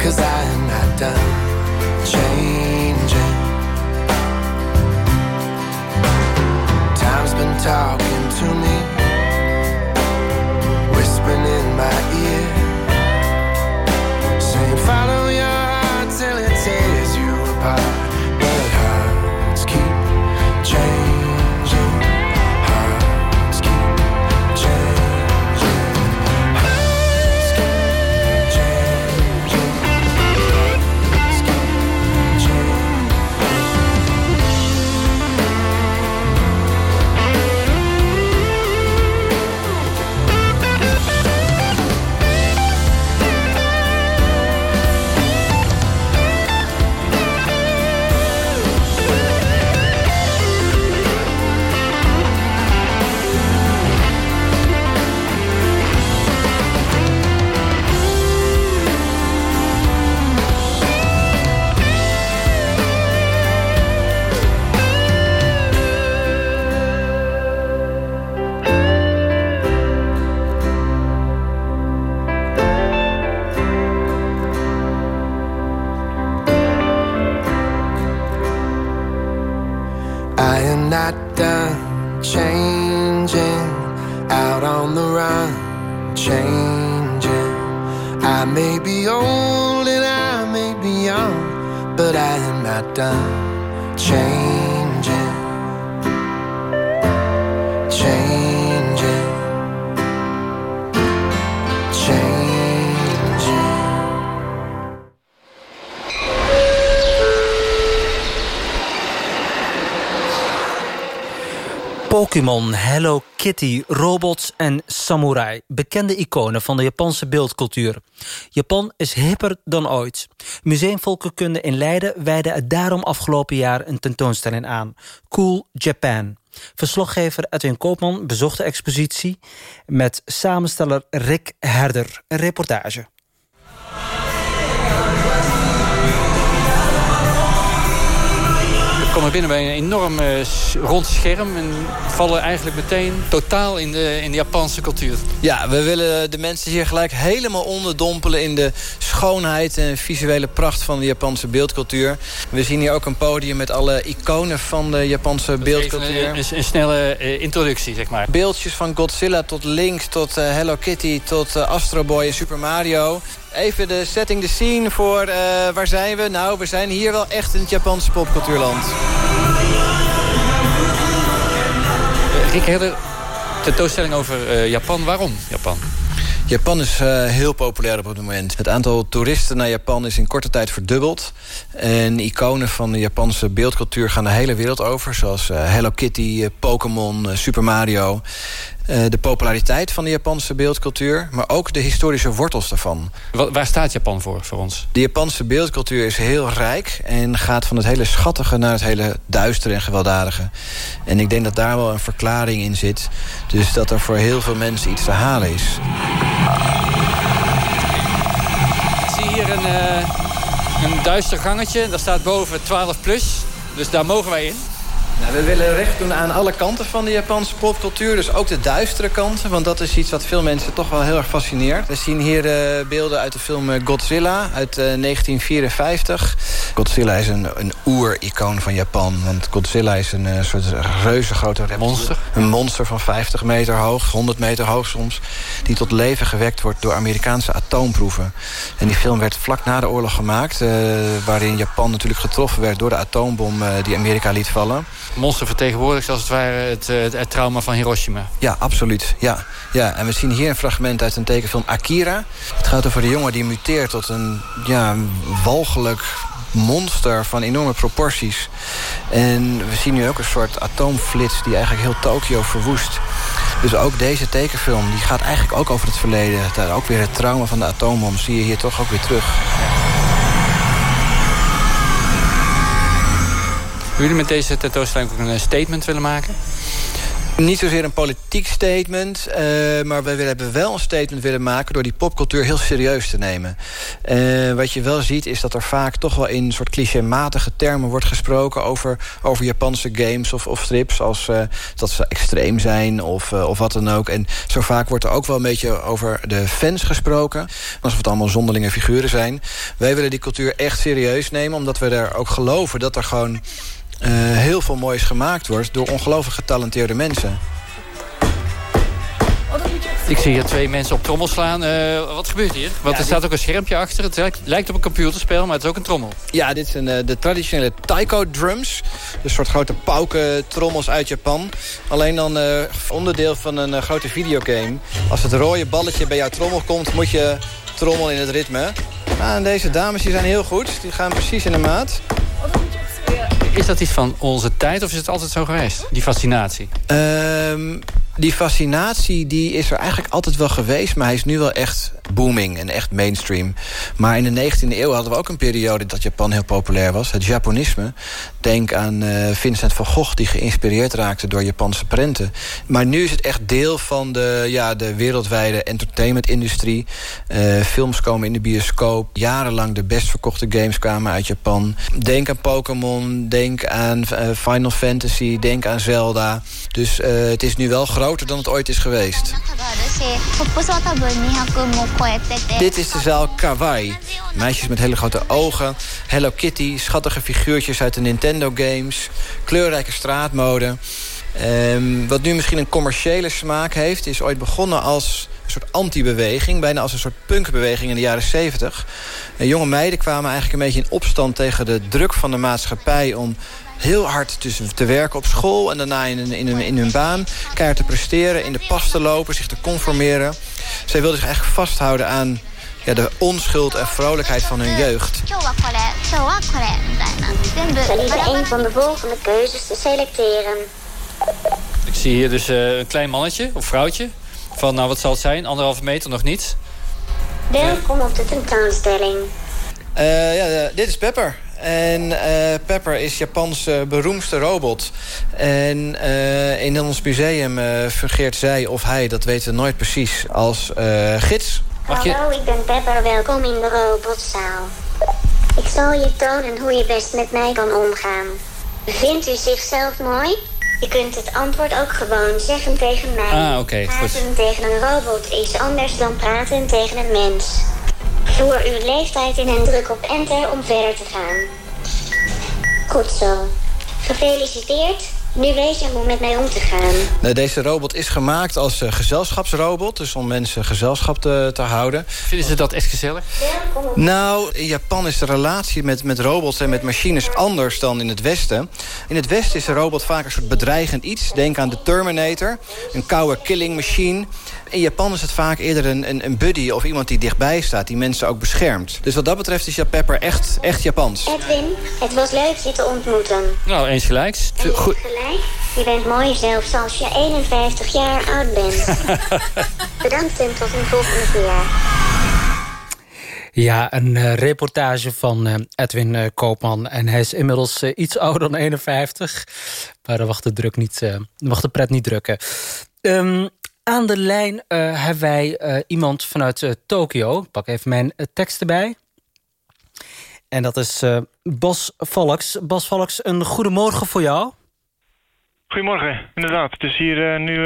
cause I am not done changing. Been talking to me, Pokémon, Hello Kitty, robots en samurai. Bekende iconen van de Japanse beeldcultuur. Japan is hipper dan ooit. Museum Volkenkunde in Leiden wijde het daarom afgelopen jaar een tentoonstelling aan. Cool Japan. Verslaggever Edwin Koopman bezocht de expositie... met samensteller Rick Herder. Een reportage. Komen binnen bij een enorm uh, rond scherm... en vallen eigenlijk meteen totaal in de, in de Japanse cultuur. Ja, we willen de mensen hier gelijk helemaal onderdompelen... in de schoonheid en visuele pracht van de Japanse beeldcultuur. We zien hier ook een podium met alle iconen van de Japanse beeldcultuur. Een, een, snelle uh, introductie, zeg maar. Beeldjes van Godzilla tot Link, tot uh, Hello Kitty, tot Astro Boy en Super Mario... Even de setting, de scene voor uh, waar zijn we? Nou, we zijn hier wel echt in het Japanse popcultuurland. Uh, Rick Herder, tentoonstelling over uh, Japan. Waarom Japan? Japan is uh, heel populair op het moment. Het aantal toeristen naar Japan is in korte tijd verdubbeld. En iconen van de Japanse beeldcultuur gaan de hele wereld over. Zoals uh, Hello Kitty, uh, Pokémon, Super Mario. De populariteit van de Japanse beeldcultuur... maar ook de historische wortels daarvan. Waar staat Japan voor, voor ons? De Japanse beeldcultuur is heel rijk... en gaat van het hele schattige naar het hele duistere en gewelddadige. En ik denk dat daar wel een verklaring in zit. Dus dat er voor heel veel mensen iets te halen is. Ik zie hier een, uh, een duister gangetje. Daar staat boven 12 plus. Dus daar mogen wij in. Nou, we willen recht doen aan alle kanten van de Japanse popcultuur. Dus ook de duistere kanten. Want dat is iets wat veel mensen toch wel heel erg fascineert. We zien hier uh, beelden uit de film Godzilla uit uh, 1954. Godzilla is een, een oer-icoon van Japan. Want Godzilla is een uh, soort reuze grote reptiel. Monster? Een monster van 50 meter hoog, 100 meter hoog soms. Die tot leven gewekt wordt door Amerikaanse atoomproeven. En die film werd vlak na de oorlog gemaakt. Waarin Japan natuurlijk getroffen werd door de atoombom die Amerika liet vallen monster vertegenwoordigt als het ware het, het, het, trauma van Hiroshima. Ja, absoluut. Ja. Ja, en we zien hier een fragment uit een tekenfilm Akira. Het gaat over de jongen die muteert tot een ja, walgelijk monster van enorme proporties. En we zien nu ook een soort atoomflits die eigenlijk heel Tokio verwoest. Dus ook deze tekenfilm die gaat eigenlijk ook over het verleden. Daar ook weer het trauma van de atoombom zie je hier toch ook weer terug. Jullie met deze tentoonstelling ook een statement willen maken? Niet zozeer een politiek statement, uh, maar we hebben wel een statement willen maken... door die popcultuur heel serieus te nemen. Uh, wat je wel ziet is dat er vaak toch wel in soort clichématige termen wordt gesproken... over, over Japanse games of, of strips, als dat ze extreem zijn of, of wat dan ook. En zo vaak wordt er ook wel een beetje over de fans gesproken... alsof het allemaal zonderlinge figuren zijn. Wij willen die cultuur echt serieus nemen, omdat we er ook geloven... dat er gewoon heel veel moois gemaakt wordt door ongelooflijk getalenteerde mensen. Ik zie hier twee mensen op trommel slaan. Uh, wat gebeurt hier? Want ja, er staat ook een schermpje achter. Het lijkt, lijkt, op een computerspel, maar het is ook een trommel. Ja, dit zijn uh, de traditionele taiko drums. Een soort grote pauken trommels uit Japan. Alleen dan uh, onderdeel van een grote videogame. Als het rode balletje bij jouw trommel komt, moet je trommel in het ritme. Nou, en deze dames die zijn heel goed. Die gaan precies in de maat. Is dat iets van onze tijd of is het altijd zo geweest? Die fascinatie? Um, die fascinatie die is er eigenlijk altijd wel geweest... maar hij is nu wel echt booming en echt mainstream. Maar in de 19e eeuw hadden we ook een periode... dat Japan heel populair was, het Japonisme. Denk aan uh, Vincent van Gogh, die geïnspireerd raakte door Japanse prenten. Maar nu is het echt deel van de, ja, de wereldwijde entertainmentindustrie. Uh, films komen in de bioscoop. Jarenlang de best verkochte games kwamen uit Japan. Denk aan Pokémon, denk aan uh, Final Fantasy, denk aan Zelda. Dus het is nu wel groter dan het ooit is geweest. Dit is de zaal Kawaii. Meisjes met hele grote ogen, Hello Kitty, schattige figuurtjes uit de Nintendo games, kleurrijke straatmode. Um, wat nu misschien een commerciële smaak heeft... is ooit begonnen als soort anti-beweging. Bijna als een soort punkbeweging in de jaren 70. En jonge meiden kwamen eigenlijk een beetje in opstand... tegen de druk van de maatschappij om heel hard te werken op school... en daarna in, in, hun, in hun baan. Keihard te presteren, in de pas te lopen, zich te conformeren. Zij wilden zich eigenlijk vasthouden aan ja, de onschuld en vrolijkheid van hun jeugd. Liever een van de volgende keuzes te selecteren. Ik zie hier dus uh, een klein mannetje of vrouwtje. Van, nou wat zal het zijn? Anderhalve meter, nog niet. Welkom op de tentoonstelling. Uh, ja, dit is Pepper. En uh, Pepper is Japans uh, beroemdste robot. En uh, in ons museum fungeert zij of hij, dat weten we nooit precies, als gids. Mag je... Hallo, ik ben Pepper. Welkom in de robotzaal. Ik zal je tonen hoe je best met mij kan omgaan. Vindt u zichzelf mooi? Je kunt het antwoord ook gewoon zeggen tegen mij. Ah, oké, goed. Praten tegen een robot is anders dan praten tegen een mens. Voer uw leeftijd in en druk op enter om verder te gaan. Goed zo. Gefeliciteerd. Nu weet je hoe met mij om te gaan. Nee, Deze robot is gemaakt als eh, gezelschapsrobot. Dus om mensen gezelschap te, te houden. Vinden ze dat echt gezellig? Nou, in Japan is de relatie met, met robots en met machines anders dan in het Westen. In het Westen is een robot vaak een soort bedreigend iets. Denk aan de Terminator, een koude killing machine. In Japan is het vaak eerder een, een, een buddy of iemand die dichtbij staat... die mensen ook beschermt. Dus wat dat betreft is Pepper echt, echt Japans. Edwin, het was leuk je te ontmoeten. Nou, eens gelijks. En je hebt gelijk. Je bent mooi zelfs als je 51 jaar oud bent. Bedankt en tot een volgende keer. Ja, een eh, reportage van eh, Edwin eh, Koopman. En hij is inmiddels iets ouder dan 51. Maar dan wacht de, druk niet, eh, wacht de pret niet drukken. Ehm, aan de lijn eh, hebben wij eh, iemand vanuit eh, Tokio. Ik pak even mijn tekst erbij. En dat is Bas Valks. Bas Valks, een goedemorgen voor jou. Goedemorgen, inderdaad. Het is hier nu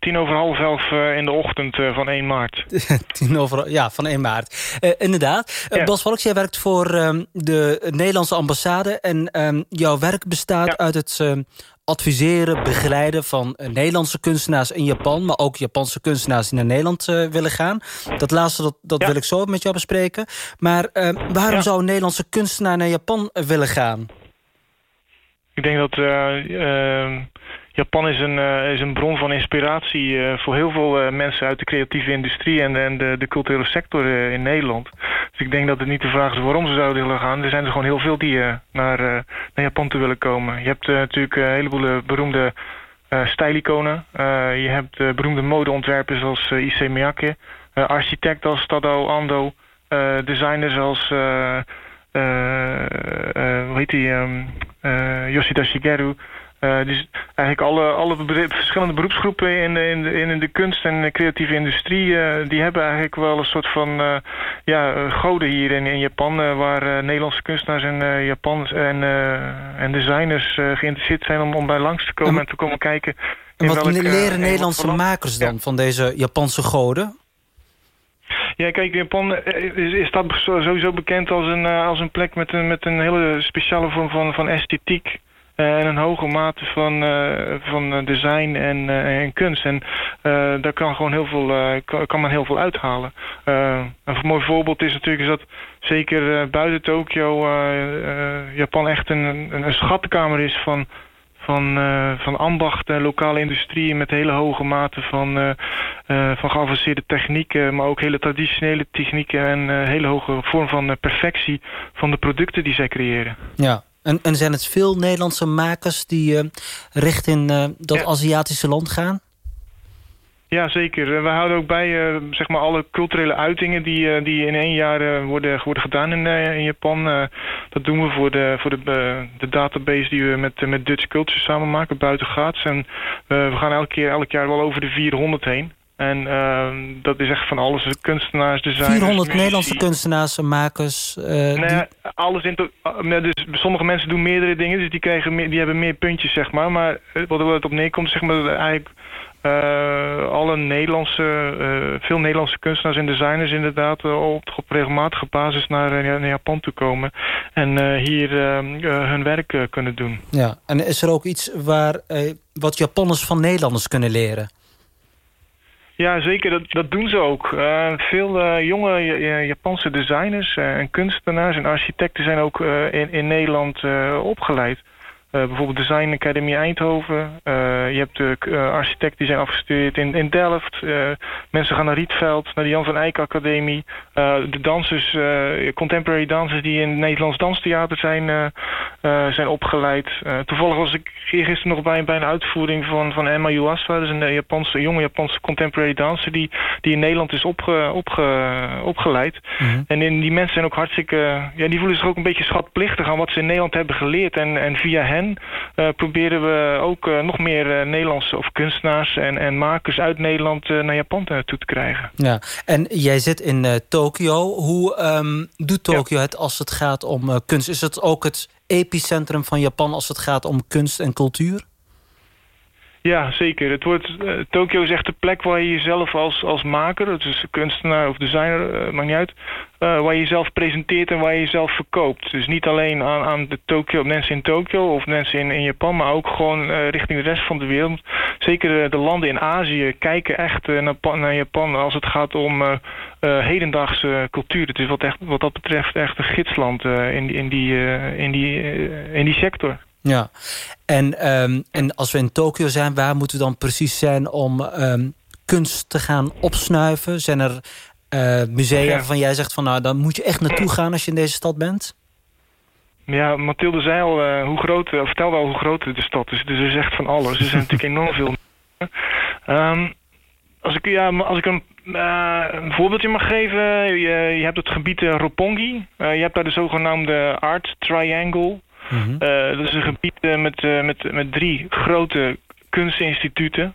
tien over half elf in de ochtend van 1 maart. Tien over, ja, van 1 maart. Inderdaad. Bas Valks, jij werkt voor ehm, de Nederlandse ambassade. En ehm, jouw werk bestaat uit het ehm, adviseren, begeleiden van eh, Nederlandse kunstenaars in Japan. Maar ook Japanse kunstenaars die naar Nederland eh, willen gaan. Dat laatste dat, dat wil ik zo met jou bespreken. Maar eh, waarom Ja. zou een Nederlandse kunstenaar naar Japan willen gaan? Ik denk dat Japan is een, eh, is een bron van inspiratie eh, voor heel veel eh, mensen uit de creatieve industrie en, en de, de culturele sector in Nederland. Dus ik denk dat het niet de vraag is waarom ze zouden willen gaan. Er zijn er gewoon heel veel die naar, naar Japan toe willen komen. Je hebt natuurlijk een heleboel beroemde stijliconen. Je hebt beroemde modeontwerpers als eh, Issey Miyake. architecten als Tadao Ando. designers als... hoe heet die? eh, Yoshida Shigeru. Eh, dus eigenlijk alle, alle bedrijf- verschillende beroepsgroepen in de, in, in de kunst en de creatieve industrie... eh, die hebben eigenlijk wel een soort van eh, ja, goden hier in, in Japan... waar Nederlandse kunstenaars en Japans en, en designers geïnteresseerd zijn... om, om bij langs te komen en te komen kijken... En wat welk, leren Nederlandse makers dan van deze Japanse goden? Ja, kijk, Japan is, is dat sowieso bekend als een, als een plek met een, met een hele speciale vorm van, van esthetiek. Eh, en een hoge mate van, eh, van eh, design en, en kunst. En daar kan, gewoon heel veel, kan, men heel veel uithalen. Een mooi voorbeeld is natuurlijk is dat zeker buiten Tokio Japan echt een, een, schatkamer is van, van, van ambacht en lokale industrie met hele hoge mate van, van geavanceerde technieken, maar ook hele traditionele technieken en hele hoge vorm van perfectie van de producten die zij creëren. Ja. En, en zijn het veel Nederlandse makers die eh, richting eh, dat Aziatische land gaan? Ja, zeker. We houden ook bij eh, zeg maar alle culturele uitingen die, die in één jaar worden, worden gedaan in, in Japan. Dat doen we voor de, voor de, de database die we met, met Dutch Culture samen maken, buiten Gaats. En we gaan elke keer, elk jaar wel over de 400 heen. En eh, dat is echt van alles. Kunstenaars, designers, 400 muzici. Nederlandse kunstenaars en makers. eh, Nee, die- alles in uh, dus sommige mensen doen meerdere dingen, dus die, krijgen meer, die hebben meer puntjes, zeg maar. Maar eh, wat er op neerkomt, zeg maar, dat eigenlijk alle Nederlandse, veel Nederlandse kunstenaars en designers inderdaad op, op regelmatige basis naar, naar Japan toe komen. En hier eh, eh, hun werk kunnen doen. ja. En is er ook iets waar, wat Japanners van Nederlanders kunnen leren? Ja, zeker. Dat, dat doen ze ook. Eh, veel eh, jonge Ja- Japanse designers eh, en kunstenaars en architecten zijn ook eh, in, in Nederland eh, opgeleid. Eh, bijvoorbeeld Design Academy Eindhoven. Eh, je hebt de uh, architecten die zijn afgestudeerd in, in Delft. Mensen gaan naar Rietveld, naar de Jan van Eyck Academie. De dansers, contemporary dansers die in het Nederlands Danstheater zijn, zijn opgeleid. toevallig was ik gisteren nog bij, bij een uitvoering van, van Emma Yuasa. Dat is een Japanse, jonge Japanse contemporary danser die, die in Nederland is opge, opge, opgeleid. Mm -hmm. En in, die mensen zijn ook hartstikke... Ja, die voelen zich ook een beetje schatplichtig aan wat ze in Nederland hebben geleerd. En, en via hen uh, proberen we ook uh, nog meer uh, Nederlandse of kunstenaars en, en makers uit Nederland naar Japan toe te krijgen. Ja, en jij zit in Tokio. Hoe um, doet Tokio ja. het als het gaat om kunst? Is het ook het epicentrum van Japan als het gaat om kunst en cultuur? Ja, zeker. Het wordt, uh, Tokio is echt de plek waar je jezelf als, als maker, dus kunstenaar of designer, uh, maakt niet uit, uh, waar je jezelf presenteert en waar je jezelf verkoopt. Dus niet alleen aan, aan de Tokio, mensen in Tokio of mensen in, in Japan, maar ook gewoon richting de rest van de wereld. Zeker de landen in Azië kijken echt naar, naar, Japan als het gaat om hedendaagse cultuur. Het is wat, echt, wat dat betreft echt een gidsland in, in, die, in, die, in die sector. Ja, en, um, en als we in Tokio zijn, waar moeten we dan precies zijn om um, kunst te gaan opsnuiven? Zijn er uh, musea ja. waarvan jij zegt van nou, dan moet je echt naartoe gaan als je in deze stad bent? Ja, Mathilde zei al, uh, hoe groot, uh, vertelde al hoe groot de stad is. Dus er is echt van alles. Er zijn natuurlijk enorm veel. Um, als ik, ja, als ik een, uh, een voorbeeldje mag geven, je, je hebt het gebied Roppongi. je hebt daar de zogenaamde Art Triangle. Mm -hmm. uh, dat is een gebied uh, met, uh, met, met drie grote kunstinstituten.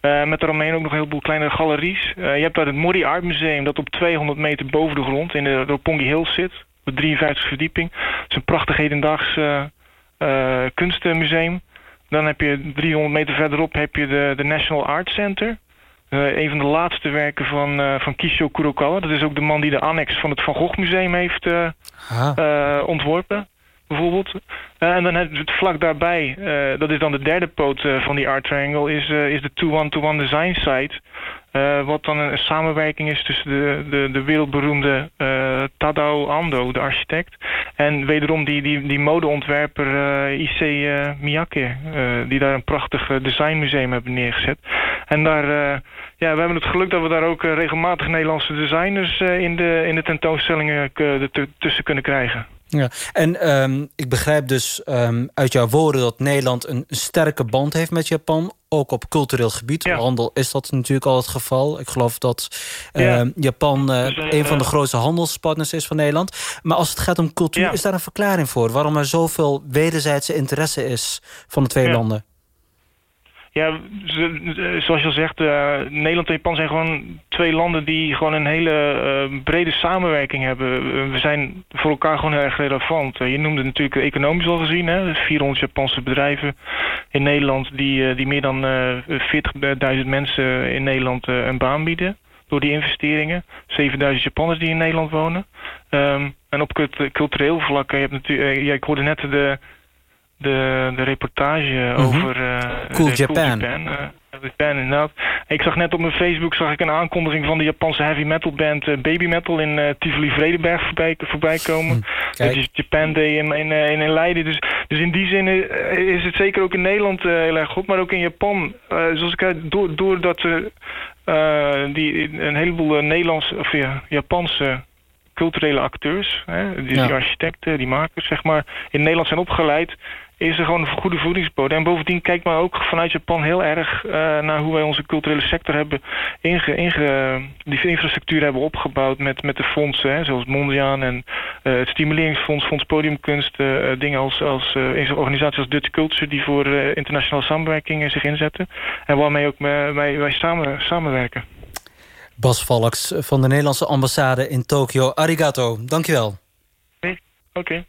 met daaromheen ook nog een heleboel kleine galeries. je hebt daar het Mori Art Museum dat op 200 meter boven de grond in de Roppongi Hills zit. Op 53 verdieping. Het is een prachtig hedendaags kunstmuseum. Dan heb je 300 meter verderop heb je de, de National Art Center. een van de laatste werken van, van Kishio Kurokawa. Dat is ook de man die de annex van het Van Gogh Museum heeft ontworpen bijvoorbeeld. Uh, en dan het, vlak daarbij, uh, dat is dan de derde poot uh, van die Art Triangle, is, is de 2-1-2-1 Design Site. wat dan een, samenwerking is tussen de, de, de wereldberoemde Tadao Ando, de architect. En wederom die, die, die modeontwerper Issei Miyake, die daar een prachtig designmuseum hebben neergezet. En daar, ja, we hebben het geluk dat we daar ook regelmatig Nederlandse designers in, de, in de tentoonstellingen tussen kunnen krijgen. Ja, en um, ik begrijp dus um, uit jouw woorden dat Nederland een sterke band heeft met Japan. Ook op cultureel gebied. Ja. Handel is dat natuurlijk al het geval. Ik geloof dat uh, ja. Japan uh, dus, uh, een van de grootste handelspartners is van Nederland. Maar als het gaat om cultuur, ja. is daar een verklaring voor? Waarom er zoveel wederzijdse interesse is van de twee landen? Ja, zoals je al zegt, uh, Nederland en Japan zijn gewoon twee landen die gewoon een hele uh, brede samenwerking hebben. we zijn voor elkaar gewoon heel erg relevant. Je noemde natuurlijk economisch al gezien, hè, 400 Japanse bedrijven in Nederland die, die meer dan 40.000 mensen in Nederland een baan bieden. Door die investeringen. 7000 Japanners die in Nederland wonen. Um, en op cultureel vlak, je hebt natuurlijk, ja, ik hoorde net de de, de reportage mm -hmm. over uh, cool, Japan. Cool Japan. Japan inderdaad. Ik zag net op mijn Facebook zag ik een aankondiging van de Japanse heavy metal band uh, Baby Metal in Tivoli Vredenberg voorbij, voorbij komen. Hm, Het is Japan Day in, in, in, Leiden. Dus, dus in die zin is het zeker ook in Nederland heel erg goed, maar ook in Japan. zoals ik door, doordat die, een heleboel Nederlandse of ja, Japanse culturele acteurs, hè, die, ja. die architecten, die makers, zeg maar, in Nederland zijn opgeleid is er gewoon een goede voedingsbodem. En bovendien kijkt men ook vanuit Japan heel erg uh, naar hoe wij onze culturele sector hebben inge, inge, die infrastructuur hebben opgebouwd met, met de fondsen, hè, zoals Mondriaan en uh, het Stimuleringsfonds, Fonds Podiumkunst, uh, dingen als, als organisaties als Dutch Culture die voor internationale samenwerking zich inzetten. En waarmee ook wij, wij samen, samenwerken. Bas Valks van de Nederlandse ambassade in Tokio. Arigato, dankjewel. Oké. Okay.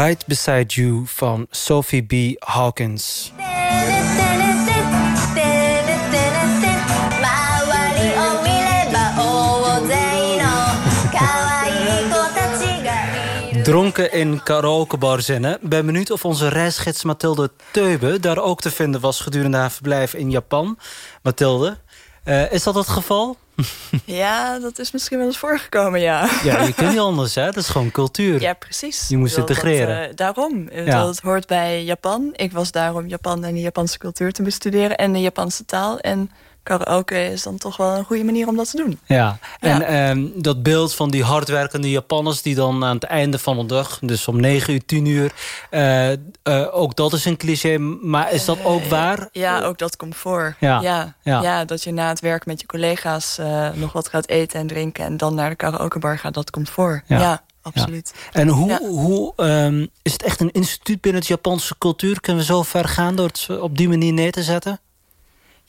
Right Beside You van Sophie B. Hawkins. Dronken in karaokebar zinnen. Ben benieuwd of onze reisgids Mathilde Teube... daar ook te vinden was gedurende haar verblijf in Japan. Mathilde, eh, is dat het geval? Ja, dat is misschien wel eens voorgekomen, ja. Ja, je kunt niet anders, hè? Dat is gewoon cultuur. Ja, precies. Je bedoel, integreren. Dat, eh, daarom. Ja. Het hoort bij Japan. Ik was daarom Japan en de Japanse cultuur te bestuderen... en de Japanse taal. En karaoke is dan toch wel een goede manier om dat te doen. Ja, en ehm, dat beeld van die hardwerkende Japanners... die dan aan het einde van de dag, dus om 9 uur, 10 uur... eh, eh, ook dat is een cliché, maar is dat ook waar? Ja, ook dat komt voor. Ja. Ja, Ja. ja. dat je na het werk met je collega's eh, nog wat gaat eten en drinken... en dan naar de karaokebar gaat, dat komt voor. Ja. Ja, absoluut. En hoe, Ja. hoe ehm, is het echt een instituut binnen het Japanse cultuur? Kunnen we zo ver gaan door het op die manier neer te zetten?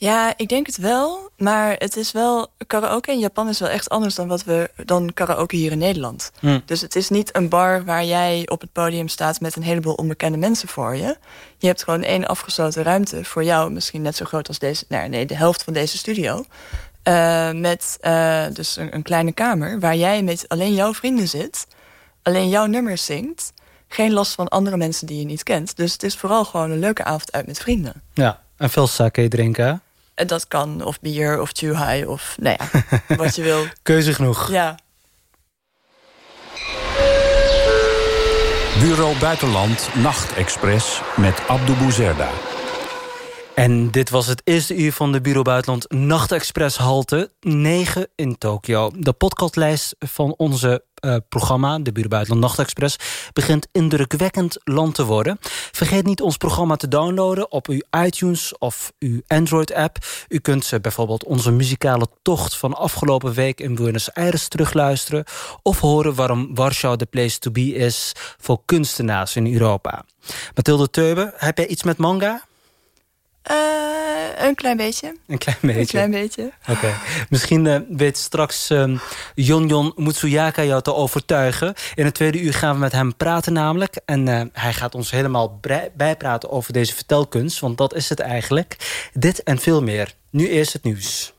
Ja, ik denk het wel. Maar het is wel. Karaoke in Japan is wel echt anders dan wat we dan karaoke hier in Nederland. Hm. Dus het is niet een bar waar jij op het podium staat met een heleboel onbekende mensen voor je. Je hebt gewoon één afgesloten ruimte voor jou, misschien net zo groot als deze. Nou, nee, de helft van deze studio. Eh, met eh, dus een, een kleine kamer waar jij met alleen jouw vrienden zit, alleen jouw nummers zingt. Geen last van andere mensen die je niet kent. Dus het is vooral gewoon een leuke avond uit met vrienden. Ja, en veel sake drinken, dat kan of bier of high of nou ja, wat je wil. Keuze genoeg. Ja. Bureau Buitenland Nachtexpress met Abdou Bouzerda. En dit was het eerste uur van de Bureau Buitenland Nachtexpress halte 9 in Tokio. De podcastlijst van onze eh, programma, de Bureau Buitenland Nachtexpress... begint indrukwekkend land te worden. Vergeet niet ons programma te downloaden op uw iTunes of uw Android-app. U kunt bijvoorbeeld onze muzikale tocht van afgelopen week in Buenos Aires terugluisteren... of horen waarom Warschau de place to be is voor kunstenaars in Europa. Mathilde Teube, heb jij iets met manga? Eh, een klein beetje. Een klein beetje. Een klein beetje. Oké. Misschien eh, weet straks um, Jonjon Mutsuyaka jou te overtuigen. In het tweede uur gaan we met hem praten namelijk. En uh, hij gaat ons helemaal bijpraten over deze vertelkunst. Want dat is het eigenlijk. Dit en veel meer. Nu eerst het nieuws.